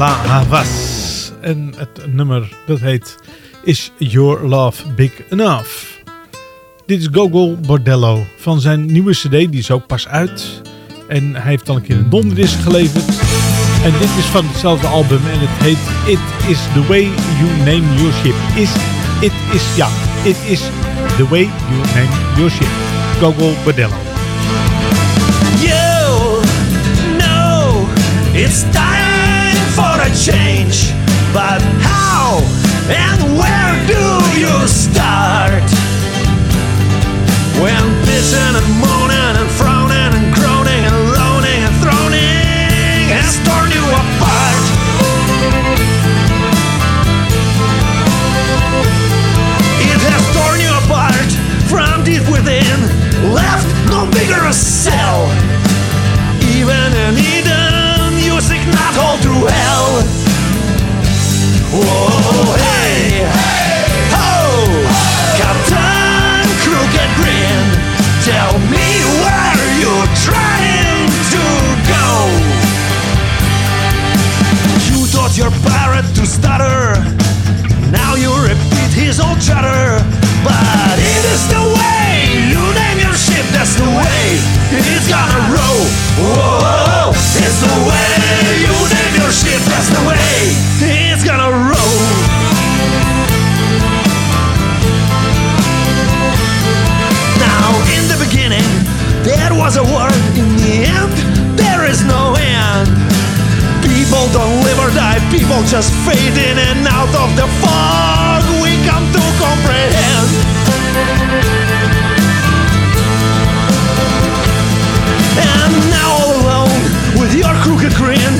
La Havas. En het nummer dat heet Is Your Love Big Enough? Dit is Gogol Bordello van zijn nieuwe cd, die is ook pas uit. En hij heeft al een keer een donderdisc geleverd. En dit is van hetzelfde album en het heet It Is The Way You Name Your Ship. Is, it is, ja, It Is The Way You Name Your Ship. Gogol Bordello. You know it's a change, but how and where do you start? When bitching and moaning and frowning and groaning and loaning and throning has torn you apart. It has torn you apart from deep within, left no bigger a cell. Stutter, now you repeat his old chatter. But it is the way. You name your ship, that's the way. It's gonna soul just fading and out of the fog we come to comprehend. And now all alone with your crooked grin,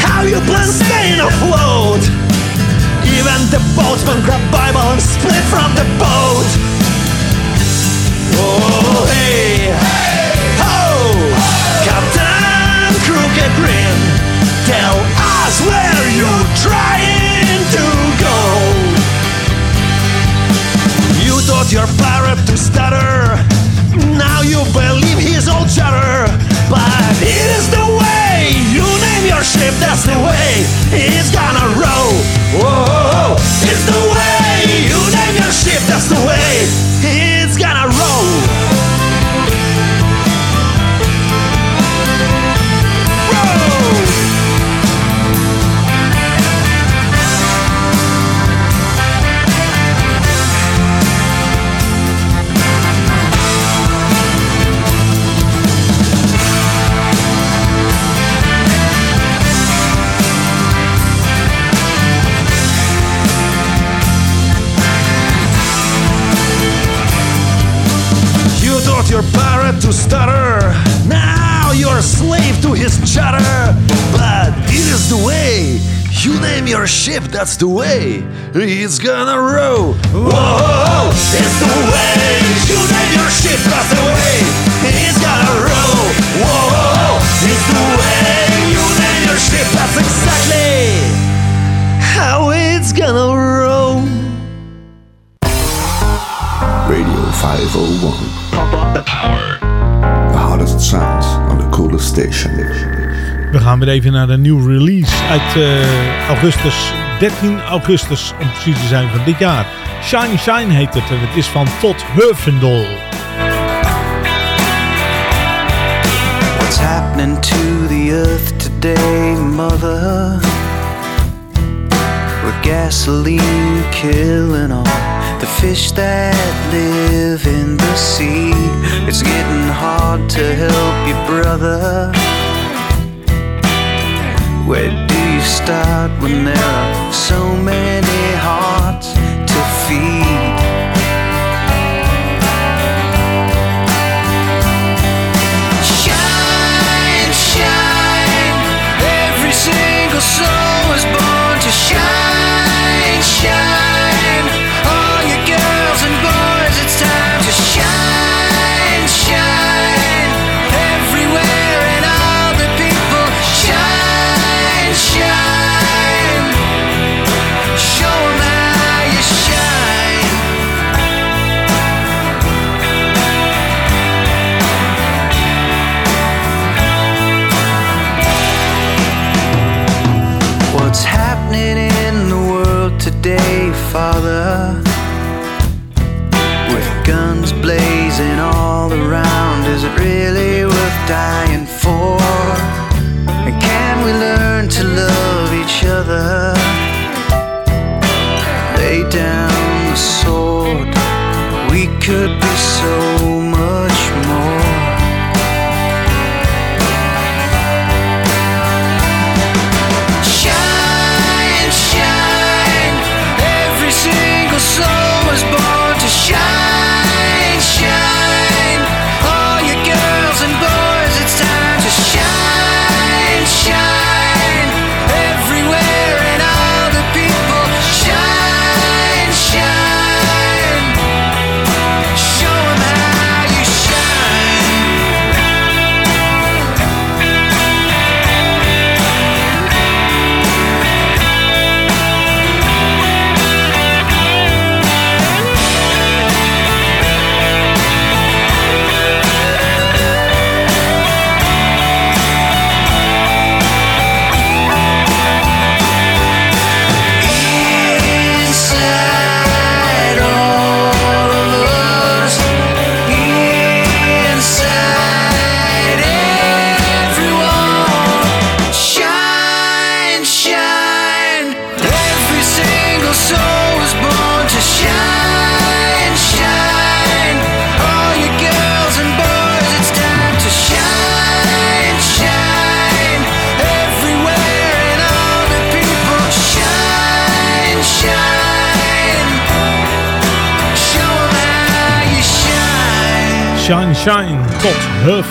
how you plan staying afloat? Even the boatsman grabbed Bible and split from the boat. Oh hey, hey. ho, oh. hey. Captain Crooked Grin. Tell us where you're trying to go. You taught your parrot to stutter. Now you believe his old chatter. But it is the way you name your ship. That's the way it's gonna roll. Whoa, it's the way you name your ship. That's the way. That's the way. It's gonna roll. Whoa, it's the way. You name your ship, that's the way. It's gonna row. Whoa, it's the way. You name your ship, that's exactly how it's gonna row. Radio 501. Pump up the power. The hottest sounds on the coolest station. We gaan weer even naar een nieuw release uit eh, augustus, 13 augustus om precies te zijn van dit jaar. Shine Shine heet het en het is van Todd Hurfendel. What's happening to the earth today, mother? Gasoline killing all the fish that live in the sea. It's getting hard to help your brother. You start when there are so many hearts to feed? Shine, shine. Every single soul was born to shine, shine.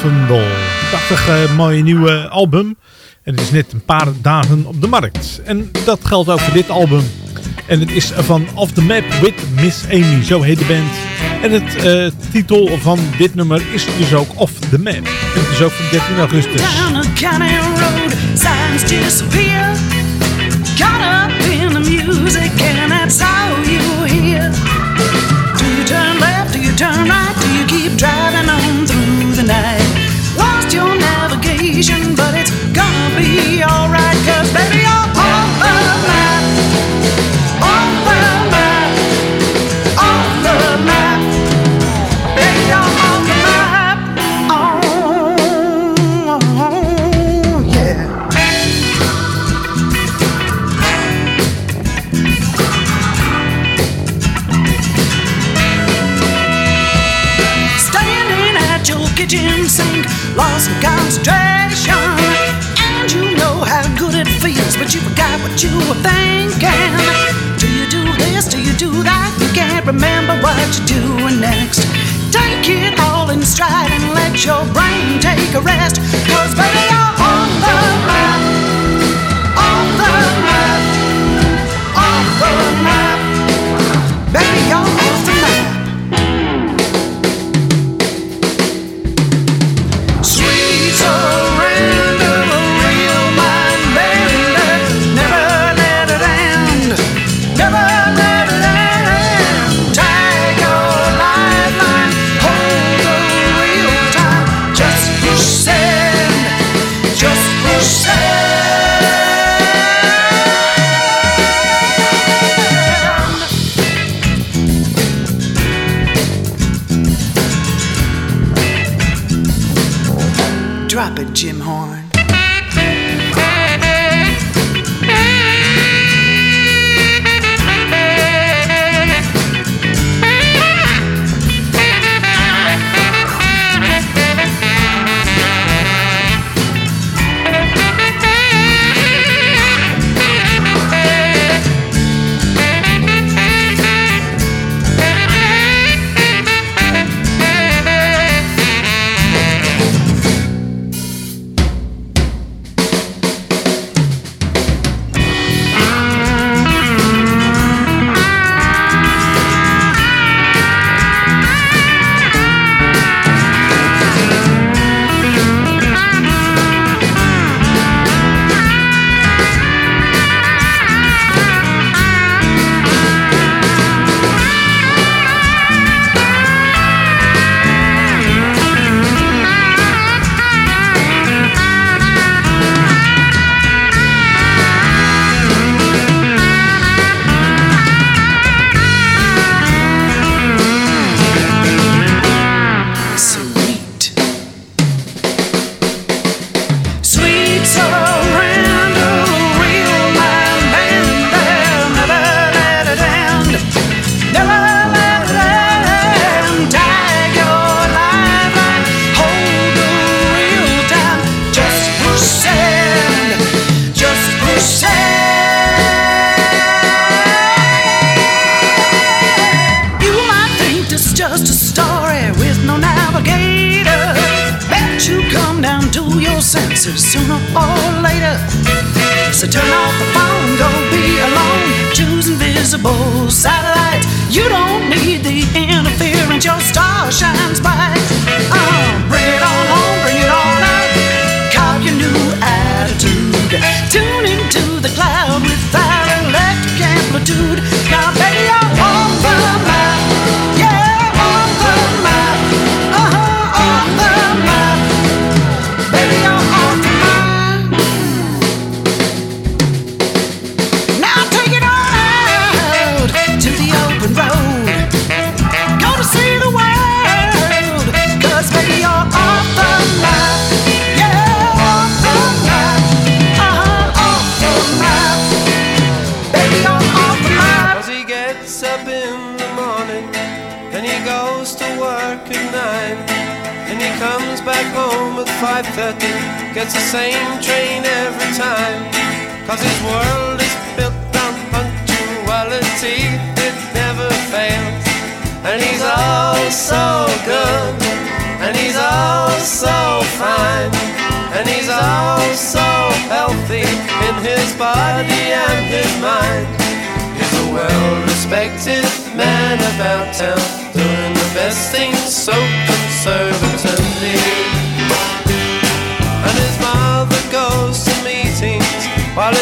Hurfendel. Prachtig eh, mooie nieuwe album. En het is net een paar dagen op de markt. En dat geldt ook voor dit album. En het is van Off the Map with Miss Amy, zo heet de band. En het eh, titel van dit nummer is dus ook Off the Map. En het is ook van 13 augustus. Up in the music, lost concentration. And you know how good it feels, but you forgot what you were thinking. Do you do this? Do you do that? You can't remember what you're doing next. Take it all in stride and let your brain take a rest. Cause baby,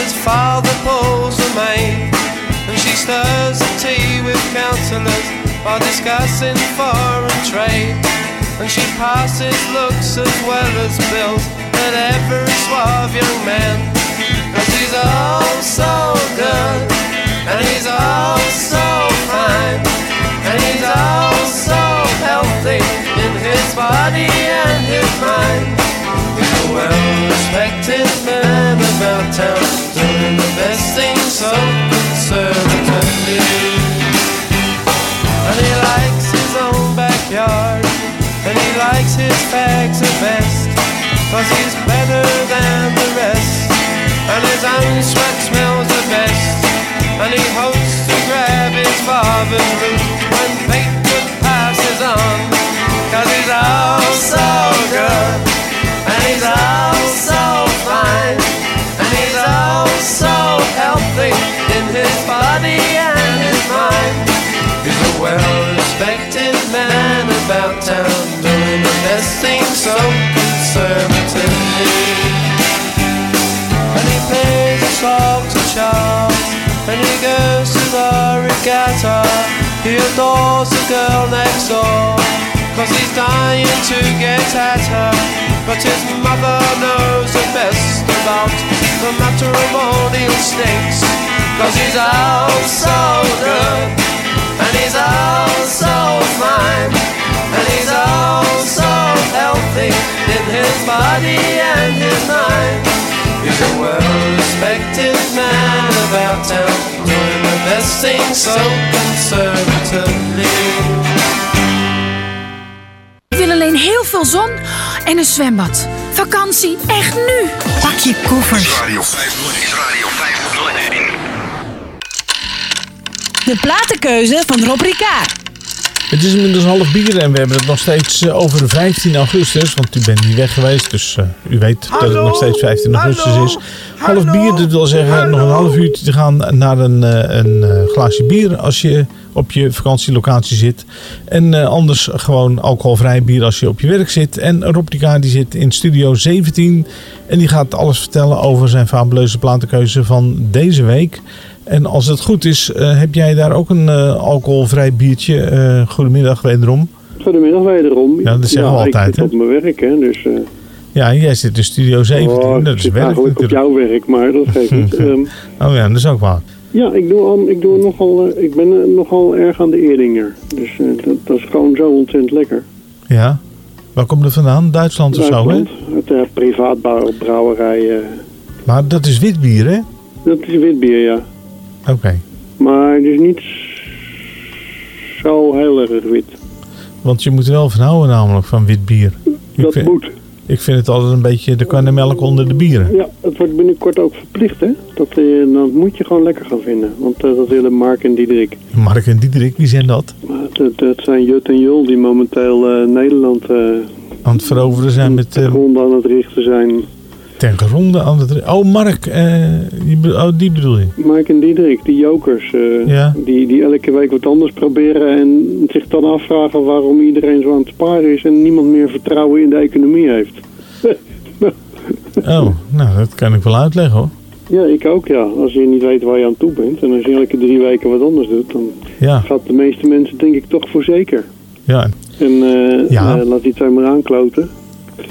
his father pulls a maid, and she stirs the tea with counsellors while discussing foreign trade. And she passes looks as well as bills at every suave young man. And she's all so good, and he's all so fine, and he's all so healthy in his body and his mind well-respected man about town, doing the best things so conservative. And he likes his own backyard, and he likes his bags the best, cause he's better than the rest, and his own sweat smells the best, and he hopes to grab his father's boot when fate passes on, cause he's all so good and he's all so fine, and he's all so healthy in his body and his mind. He's a well-respected man about town, doing the best so conservatively. And he plays the to Charles, and he goes to the regatta. He adores the girl next door, cause he's dying to get at her. But his mother knows the best about the matrimonial snakes, cause he's out so good, and he's out so fine, and he's out so healthy in his body and his mind. He's a well-respected man about town, doing the best thing so conservatively. Alleen heel veel zon en een zwembad. Vakantie, echt nu. Pak je koffers. Radio 501 is Radio 501. De platenkeuze van Rob Ricard. Het is inmiddels half bier en we hebben het nog steeds eh, over 15 augustus. Want u bent niet weg geweest, dus eh, u weet dat het nog steeds 15 augustus is. Half bier, dat wil zeggen nog een half uurtje te gaan naar een, eh, een glaasje bier als je op je vakantielocatie zit. En anders gewoon alcoholvrij bier als je op je werk zit. En Rob Ricard die zit in studio 17 en die gaat alles vertellen over zijn fabuleuze platenkeuze van deze week. En als het goed is, eh, heb jij daar ook een eh, alcoholvrij biertje. Eh, goedemiddag wederom. Goedemiddag wederom. Ja, dat zeggen we altijd, Ik zit op mijn werk, hè, dus... Ja, jij zit in studio 17. oh, dat is werk eigenlijk op natuurlijk. jouw werk, maar dat geeft niet. *laughs* Ehm, Oh ja, dat is ook waar. ja, ik, doe al, ik, doe nogal, ik ben nogal erg aan de Eerdinger. Dus dat, dat is gewoon zo ontzettend lekker. Ja. Waar komt het vandaan? Duitsland of zo, hè? Duitsland, uit de privaatbrouwerij. Maar dat is wit bier, hè? dat is wit bier, ja. Oké. Maar het is niet zo heel erg wit. Want je moet wel van houden namelijk, van wit bier. Ik Dat vind, moet. Ik vind het altijd een beetje de karnemelk onder de bieren. Ja, het wordt binnenkort ook verplicht, hè. Dat, eh, dat moet je gewoon lekker gaan vinden. Want eh, dat willen Mark en Diederik. Mark en Diederik, wie zijn dat? Dat, dat zijn Jut en Jul die momenteel eh, Nederland eh Aan het veroveren zijn met... gronde aan het richten zijn. Ten gronde aan het... Oh, Mark. eh, die, oh, die bedoel je? Mark en Diederik, die jokers, eh, Ja. die, die elke week wat anders proberen en zich dan afvragen waarom iedereen zo aan het sparen is en niemand meer vertrouwen in de economie heeft. *laughs* Oh, nou, dat kan ik wel uitleggen, hoor. Ja, ik ook ja. Als je niet weet waar je aan toe bent en als je elke drie weken wat anders doet, dan Ja. gaat de meeste mensen denk ik toch voor zeker. Ja, En eh Ja. laat iets aan maar aankloten.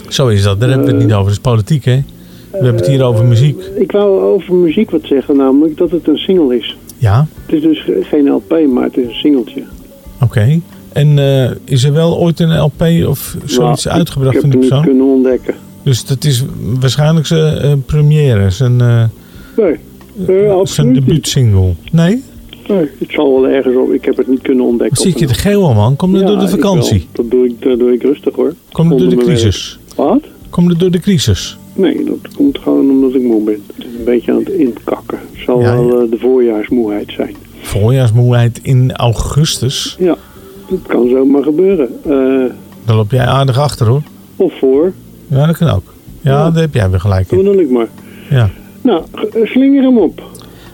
zo is dat. Daar hebben we het niet over. Dat is politiek, hè? We hebben het hier over muziek. Ik wou over muziek wat zeggen, namelijk dat het een single is. Ja, Het is dus ge- geen LP, maar het is een singeltje. oké. En eh, is er wel ooit een LP of zoiets Nou, uitgebracht ik van heb die het niet persoon? kunnen ontdekken. Dus dat is waarschijnlijk zijn eh, première, zijn, eh Nee, zijn debuutsingle. Nee? Nee, het zal wel ergens op. Ik heb het niet kunnen ontdekken. Wat zit je te geel, man? Kom door de ik vakantie? Dat doe, ik, dat doe ik rustig hoor. Kom dat door de crisis? werk. Wat? Kom dat door de crisis? Nee, dat komt gewoon omdat ik moe ben. Het is een beetje aan het inkakken. Het zal Ja, wel eh, de voorjaarsmoeheid zijn. Voorjaarsmoeheid in augustus? Ja, dat kan zomaar gebeuren. Eh, Dan loop jij aardig achter, hoor. of voor. Ja, dat kan ook. Ja, daar heb jij weer gelijk Dat in. bedoel ik maar. Ja. Nou, eh, slinger hem op.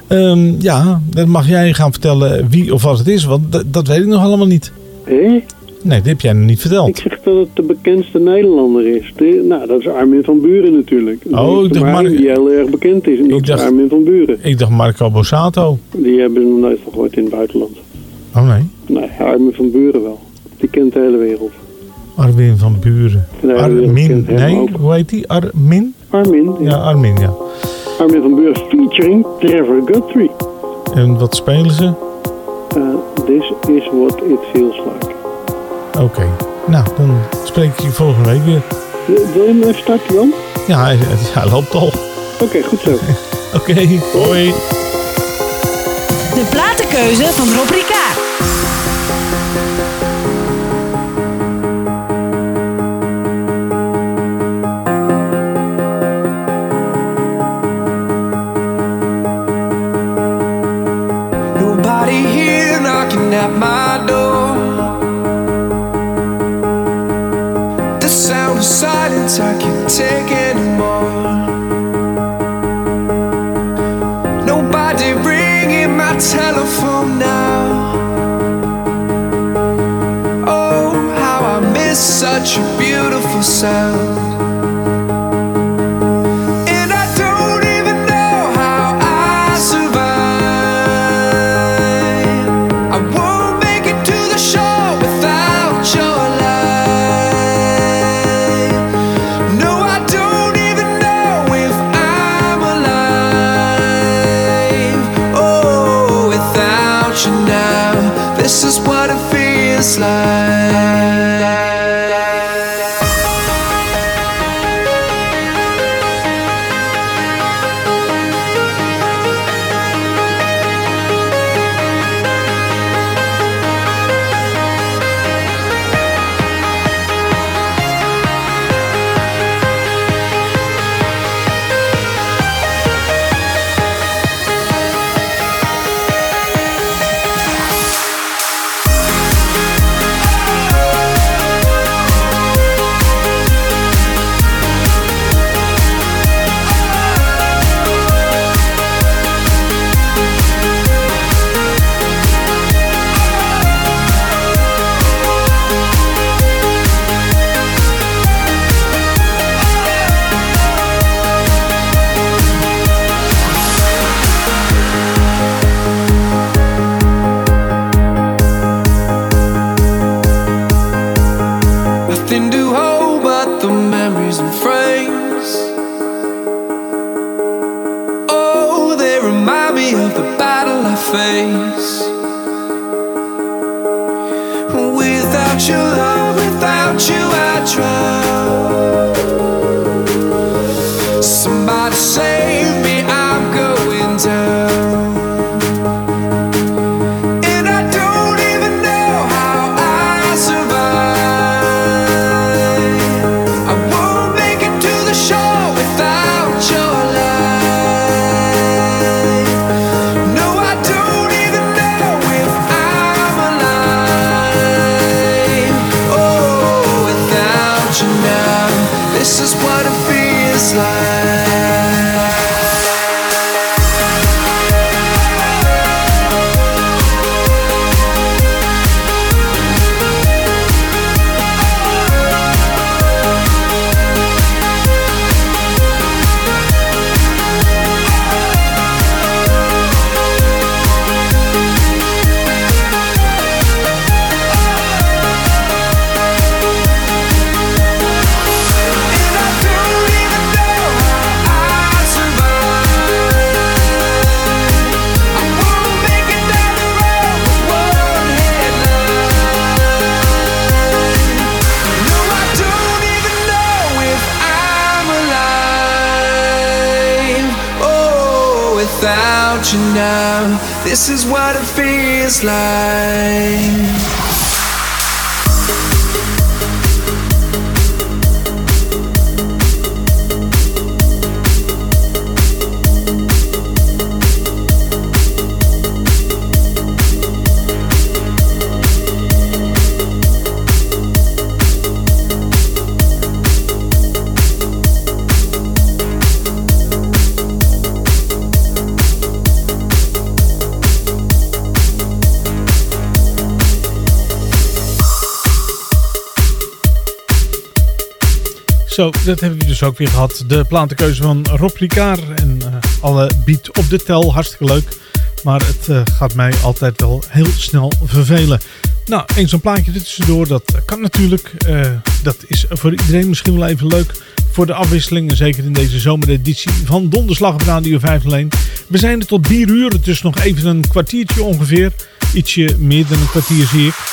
Ehm, ja, dan mag jij gaan vertellen wie of wat het is, want dat weet ik nog allemaal niet. Hé? Nee, dat heb jij nog niet verteld. Ik zeg dat het de bekendste Nederlander is. De- nou, dat is Armin van Buren natuurlijk. Er Oh, ik dacht die heel erg bekend is. En dat dacht- is Armin van Buren. Ik dacht Marco Borsato. Die hebben ze nog nooit van gehoord in het buitenland. Oh nee, Nee, Armin van Buren wel. Die kent de hele wereld. Armin van Buren. Nee, Armin, nee, ook. hoe heet die? Armin? Armin. Ja, Armin, ja. Armin van Buren featuring Trevor Guthrie. En wat spelen ze? Uh, this is what it feels like. Oké, nou, dan spreek ik je volgende week weer. Wil je hem even starten dan? Ja, hij, hij loopt al. Oké, goed zo. *laughs* Oké, hoi. De platenkeuze van Rob Ricard. yourself. Zo, dat hebben we dus ook weer gehad. De platenkeuze van Rob. En eh, alle beat op de tel, hartstikke leuk. Maar het eh, gaat mij altijd wel heel snel vervelen. Nou, eens zo'n plaatje tussendoor, dat kan natuurlijk. Eh, dat is voor iedereen misschien wel even leuk voor de afwisseling. Zeker in deze zomereditie van Donderslag op Radio 5 alleen. We zijn er tot 4 uur, dus nog even een kwartiertje ongeveer. Ietsje meer dan een kwartier zie ik.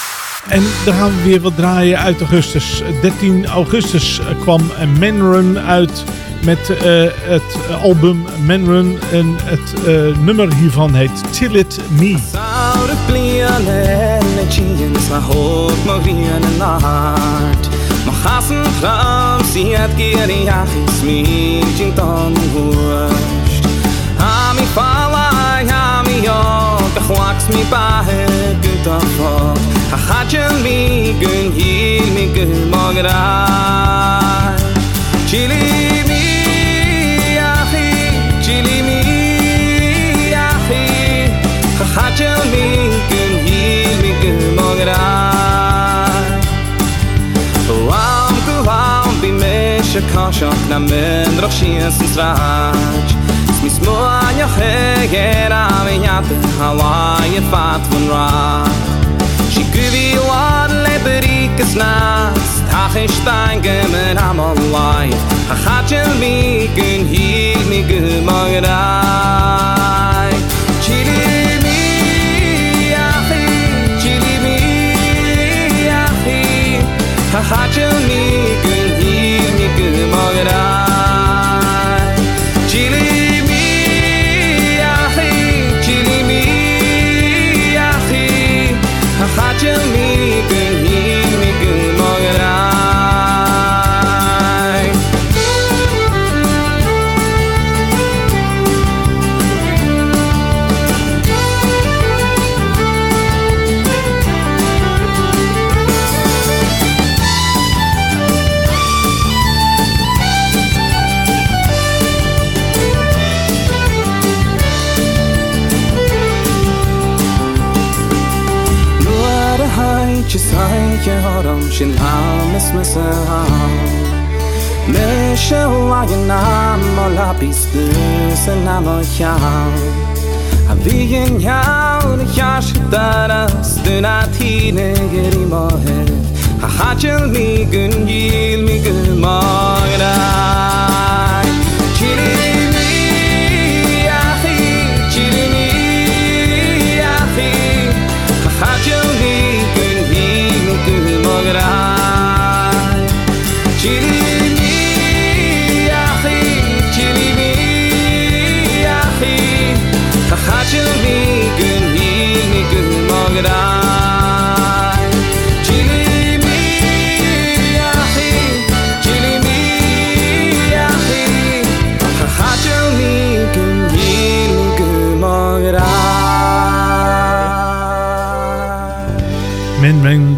En dan gaan we weer wat draaien uit augustus. 13 augustus kwam Manrun uit met eh, het album Manrun. En het eh, nummer hiervan heet Till It Me. a mi gun hil mi gun magra chili mi achi chili mi achi a mi gun hil mi gun magra wam ku wam bi me na men roshia sisrach mis mo an yo hegera mi yat hawaye fat fun rach nas ach ich stein gemen am online. A hat gel mi gün hi mi gemagerai chili mi achi chili mi achi a hat gel mi gün hi mi gemagerai σαν Με σεουάγει να μόλα πιστούς να μοχιά Αδίγενιάουν για σιτάρα στην Αθήνε γεριμόε Χαχάτσελ μη γουγγίλ μη γουμόγραϊ Τσιριμί αχί, τσιριμί αχί μη γουγγίλ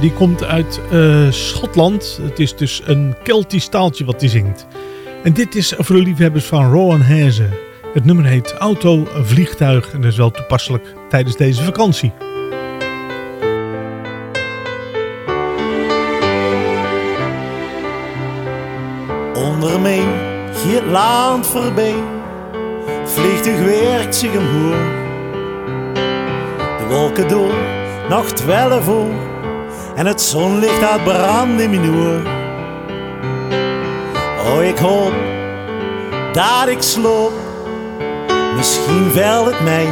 die komt uit eh, Schotland. Het is dus een Keltisch taaltje wat hij zingt. En dit is voor de liefhebbers van Rowan Hazen. Het nummer heet Auto Vliegtuig en is wel toepasselijk tijdens deze vakantie. Onder mij gaat land voorbij. Vliegtuig werkt zich omhoog. De wolken door, nog twaalf voor. En het zonlicht gaat branden in mijn oor. Oh, ik hoop dat ik sloop. Misschien velt het mij.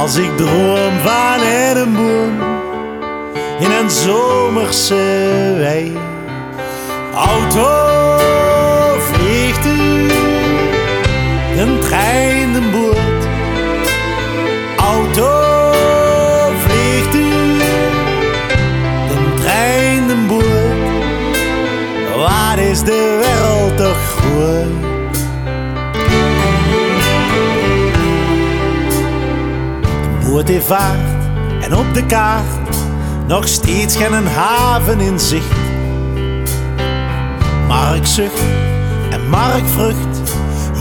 Als ik droom van een boom in een zomerse wei. Auto vliegt u, een trein, een boot. Auto vliegt u, een trein, een boot. Waar is de wereld toch groot? Vaart en op de kaart nog steeds geen haven in zicht. Mark zucht en Mark vrucht.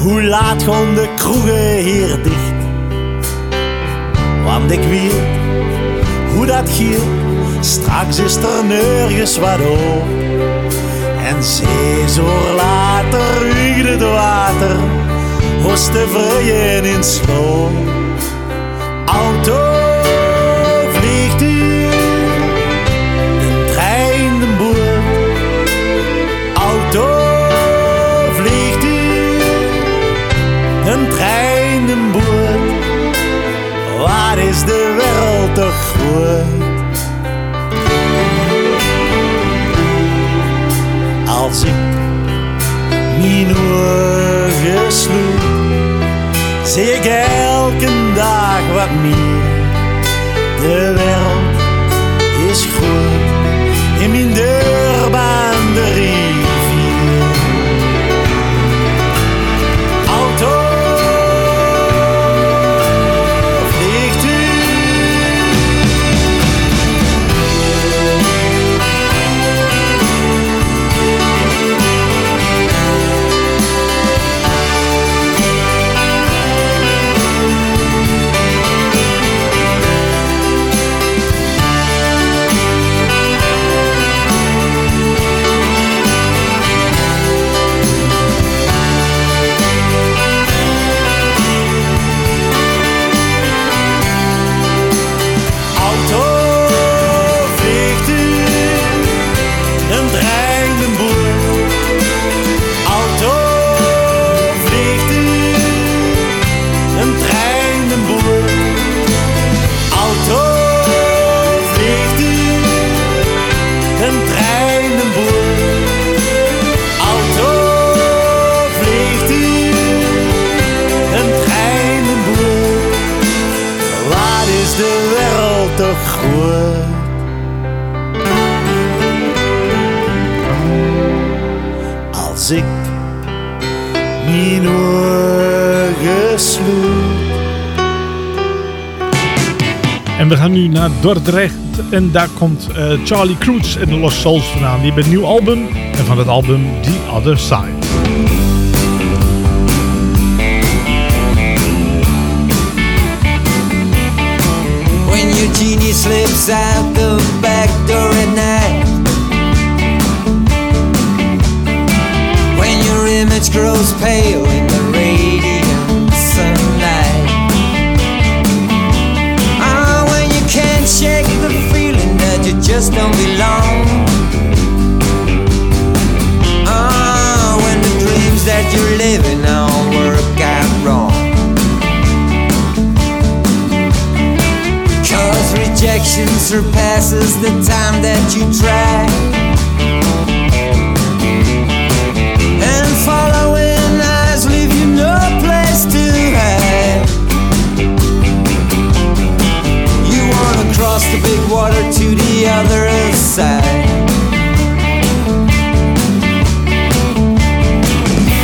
Hoe laat gaan de kroegen hier dicht? Want ik weet hoe dat giert. Straks is er nergens wat op. En zes uur later wiegt het water. Hoest de vrijen in sloop. Auto Dordrecht en daar komt eh, Charlie Cruz en de Lost Souls vandaan. Die hebben een nieuw album en van het album The Other Side. When your genie slips out the back door at night. When your image grows pale just don't belong. Ah, when the dreams that you're living all work out wrong. Cause rejection surpasses the time that you try. And following eyes leave you no place to hide. You wanna cross the big water to the other side.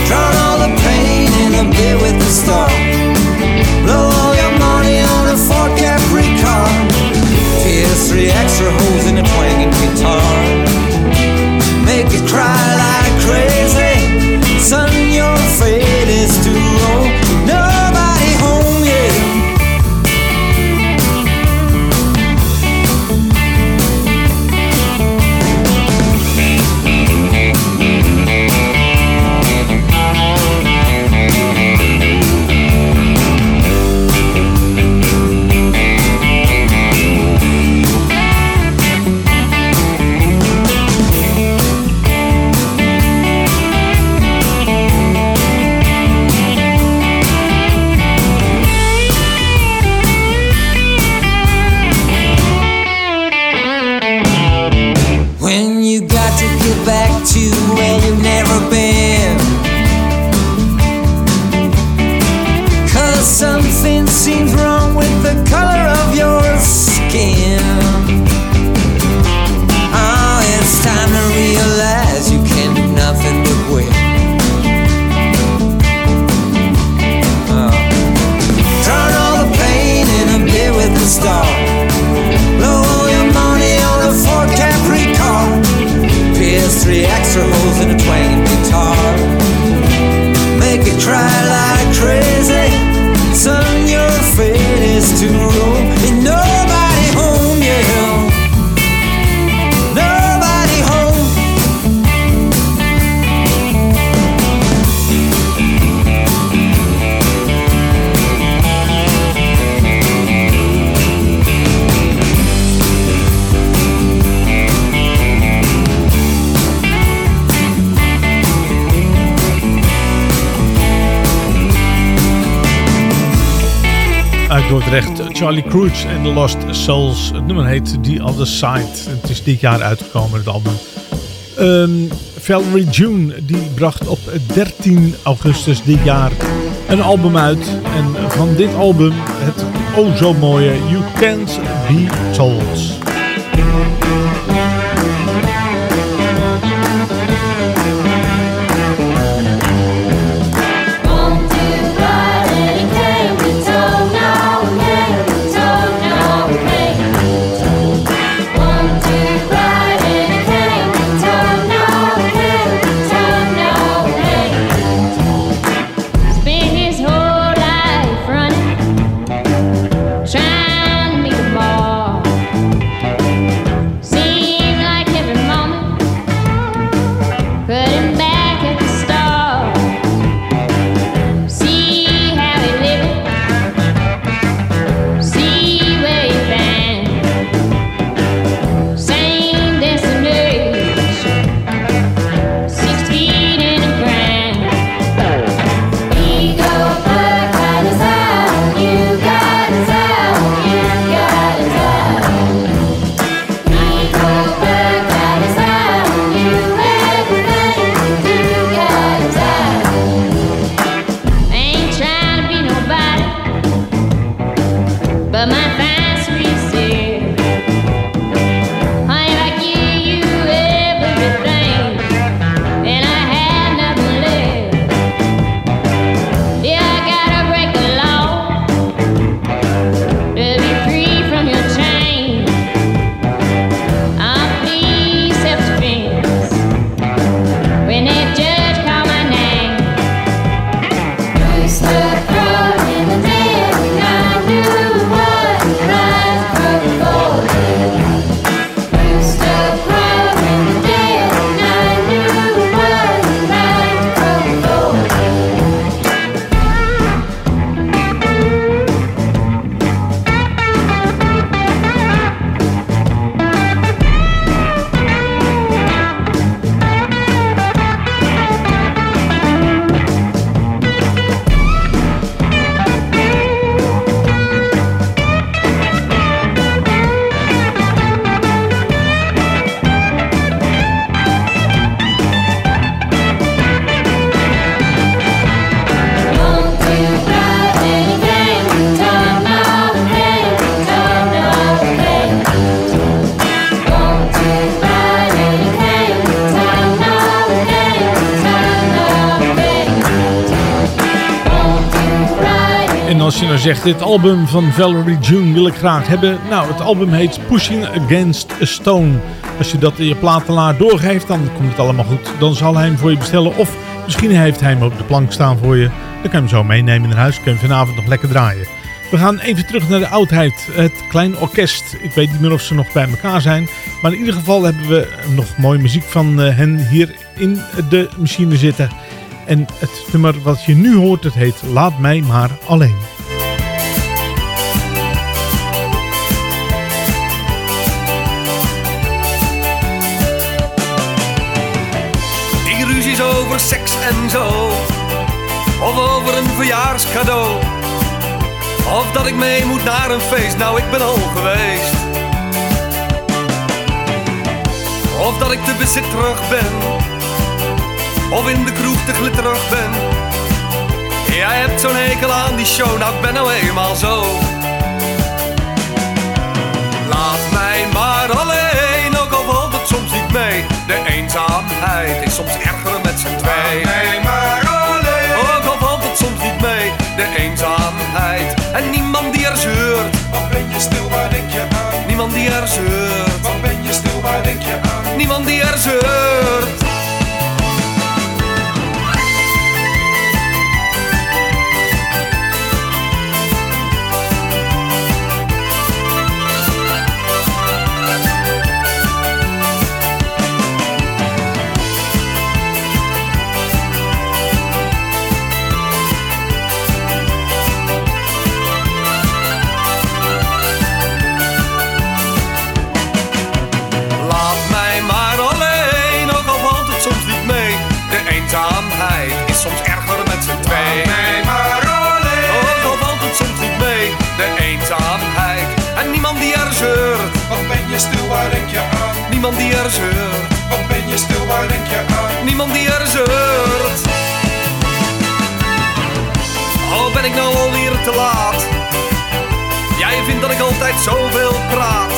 Drown all the pain in a bit with the stars. Charlie Cruise en The Lost Souls. Het nummer heet The Other Side. Het is dit jaar uitgekomen, het album. Ehm, Valerie June die bracht op 13 augustus dit jaar een album uit. En van dit album het oh zo mooie You Can't Be Told. Zegt, dit album van Valerie June wil ik graag hebben. Nou, het album heet Pushing Against a Stone. Als je dat in je platenlaar doorgeeft, dan komt het allemaal goed. Dan zal hij hem voor je bestellen. Of misschien heeft hij hem op de plank staan voor je. Dan kan je hem zo meenemen naar huis. Kun je vanavond nog lekker draaien. We gaan even terug naar de oudheid. Het Klein Orkest. Ik weet niet meer of ze nog bij elkaar zijn. Maar in ieder geval hebben we nog mooie muziek van eh, hen hier in de machine zitten. En het nummer wat je nu hoort, het heet Laat mij maar alleen. En zo. Of over een verjaarscadeau. Of dat ik mee moet naar een feest, nou ik ben al geweest. Of dat ik te bezitterig ben. Of in de kroeg te glitterig ben. Jij hebt zo'n hekel aan die show, nou ik ben nou eenmaal zo. Laat mij maar alleen, ook al valt het soms niet mee. De eenzaamheid is soms erger mij maar alleen, ook al valt het soms niet mee. De eenzaamheid en niemand die er zeurt. Wat ben je stil, waar denk je aan? Niemand die er zeurt. Wat ben je stil, waar denk je aan? Niemand die er zeurt. Niemand die er zeurt. Wat ben je stil, waar denk je aan? Niemand die er zeurt. Oh, ben ik nou alweer te laat? Jij vindt dat ik altijd zoveel praat.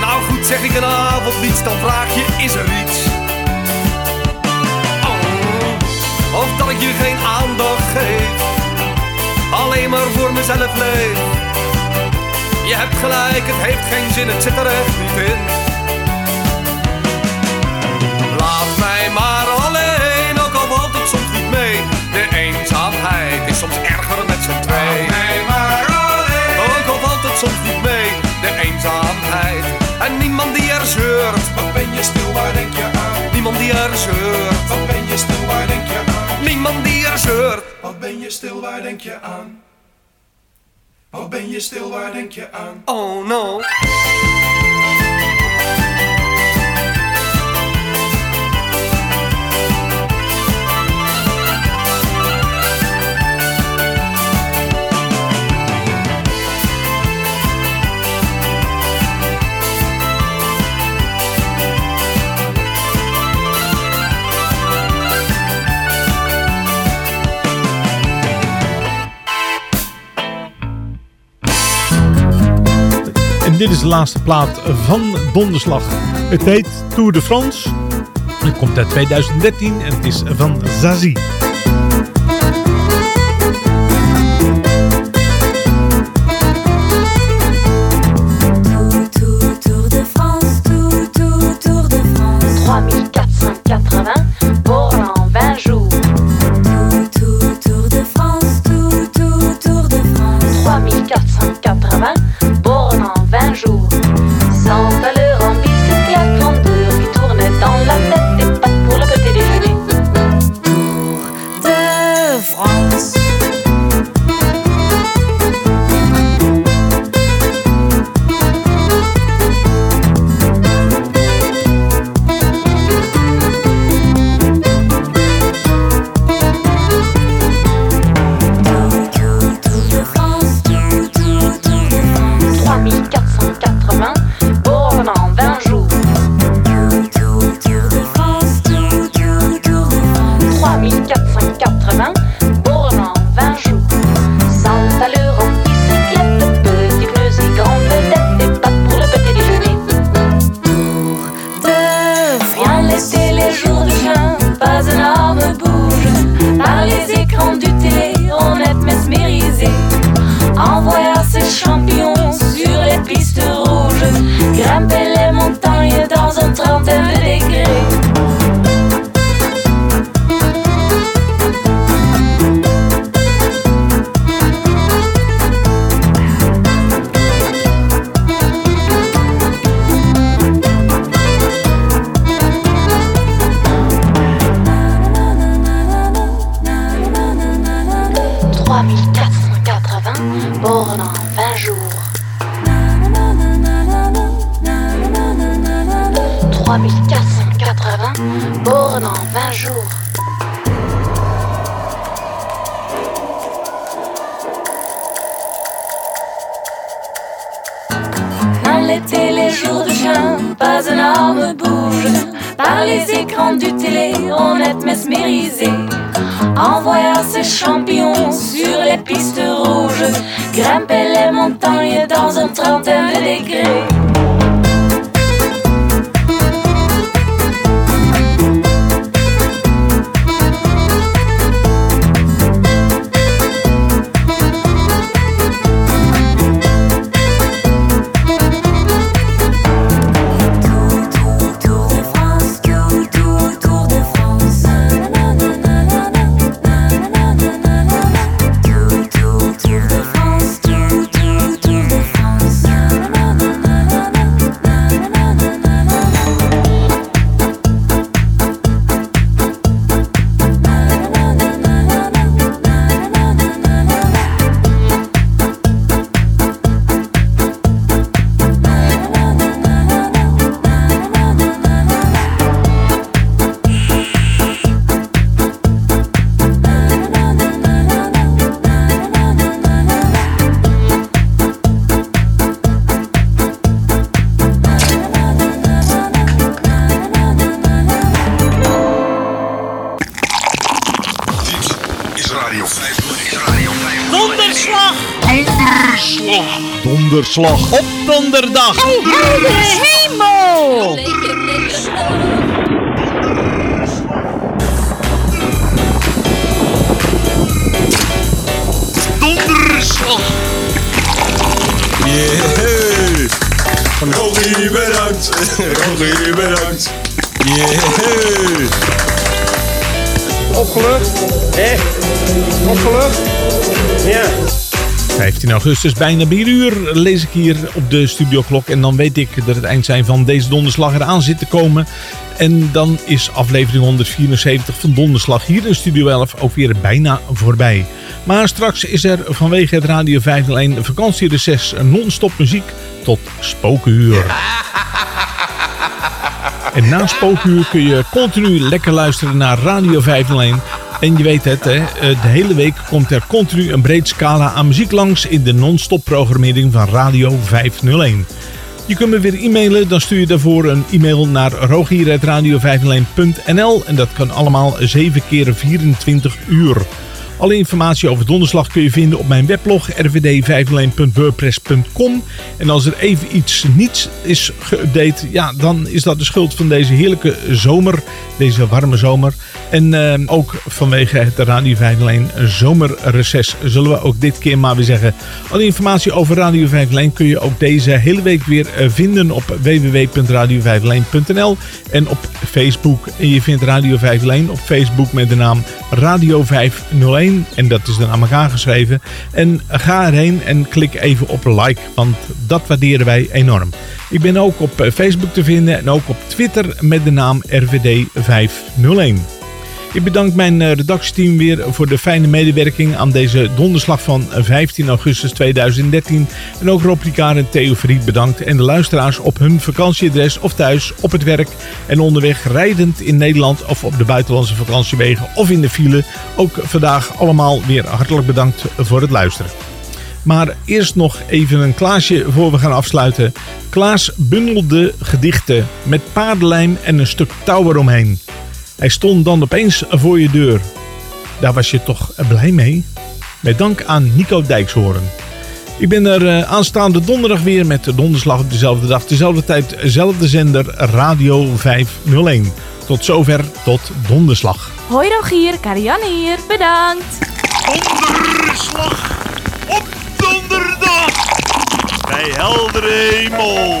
Nou goed, zeg ik een avond niets, dan vraag je, is er iets? Oh, of dat ik je geen aandacht geef. Alleen maar voor mezelf leef. Je hebt gelijk, het heeft geen zin, het zit er echt niet in. Laat mij maar alleen, ook al valt het soms niet mee. De eenzaamheid is soms erger met z'n twee. Laat mij maar alleen, ook al valt het soms niet mee. De eenzaamheid en niemand die er zeurt. Wat ben je stil, waar denk je aan? Niemand die er zeurt. Wat ben je stil, waar denk je aan? Niemand die er zeurt. Wat ben je stil, waar denk je aan? Wat ben je stil, waar denk je aan? Oh no. De laatste plaat van Donderslag. Het heet Tour de France. Het komt uit 2013 en het is van Zazie. Donderslag op donderdag. de hemel! Donderslag. Yeah. Rogie, bedankt. Rogie, bedankt. Yeah. Opgelucht? Hé? Opgelucht? Ja. 15 augustus, bijna 4 uur, lees ik hier op de studioklok. En dan weet ik dat het eind zijn van deze donderslag eraan zit te komen. En dan is aflevering 174 van Donderslag hier in Studio 11 ook weer bijna voorbij. Maar straks is er vanwege het Radio 501 vakantiereces non-stop muziek tot spookuur. En na spookuur kun je continu lekker luisteren naar Radio 501. En je weet het, hè, de hele week komt er continu een breed scala aan muziek langs in de non-stop programmering van Radio 501. Je kunt me weer e-mailen, dan stuur je daarvoor een e-mail naar rogier.radio501.nl en dat kan allemaal 7 keer 24 uur. Alle informatie over donderslag kun je vinden op mijn weblog rvd501.wordpress.com. En als er even iets niets is geüpdate, ja, dan is dat de schuld van deze heerlijke zomer, deze warme zomer. En eh, ook vanwege het Radio 501 zomerreces zullen we ook dit keer maar weer zeggen. Alle informatie over Radio 501 kun je ook deze hele week weer eh, vinden op www.radio501.nl en op Facebook. En je vindt Radio 501 op Facebook met de naam Radio 501. En dat is dan aan elkaar geschreven. En ga erheen en klik even op like, want dat waarderen wij enorm. Ik ben ook op eh, Facebook te vinden en ook op Twitter met de naam RVD501. Ik bedank mijn eh, redactieteam weer voor de fijne medewerking aan deze donderslag van 15 augustus 2013. En ook Rob Ricard en Theo Verriet bedankt. En de luisteraars op hun vakantieadres of thuis, op het werk en onderweg rijdend in Nederland of op de buitenlandse vakantiewegen of in de file. Ook vandaag allemaal weer hartelijk bedankt voor het luisteren. Maar eerst nog even een Klaasje voor we gaan afsluiten. Klaas bundelde gedichten met paardenlijm en een stuk touw eromheen. Hij stond dan opeens voor je deur. Daar was je toch blij mee? Met dank aan Nico Dijkshoorn. Ik ben er eh, aanstaande donderdag weer met de donderslag op dezelfde dag, dezelfde tijd, dezelfde zender Radio 501. Tot zover, tot donderslag. Hoi Rogier, Karianne hier, bedankt. Donderslag op donderdag. Bij heldere hemel.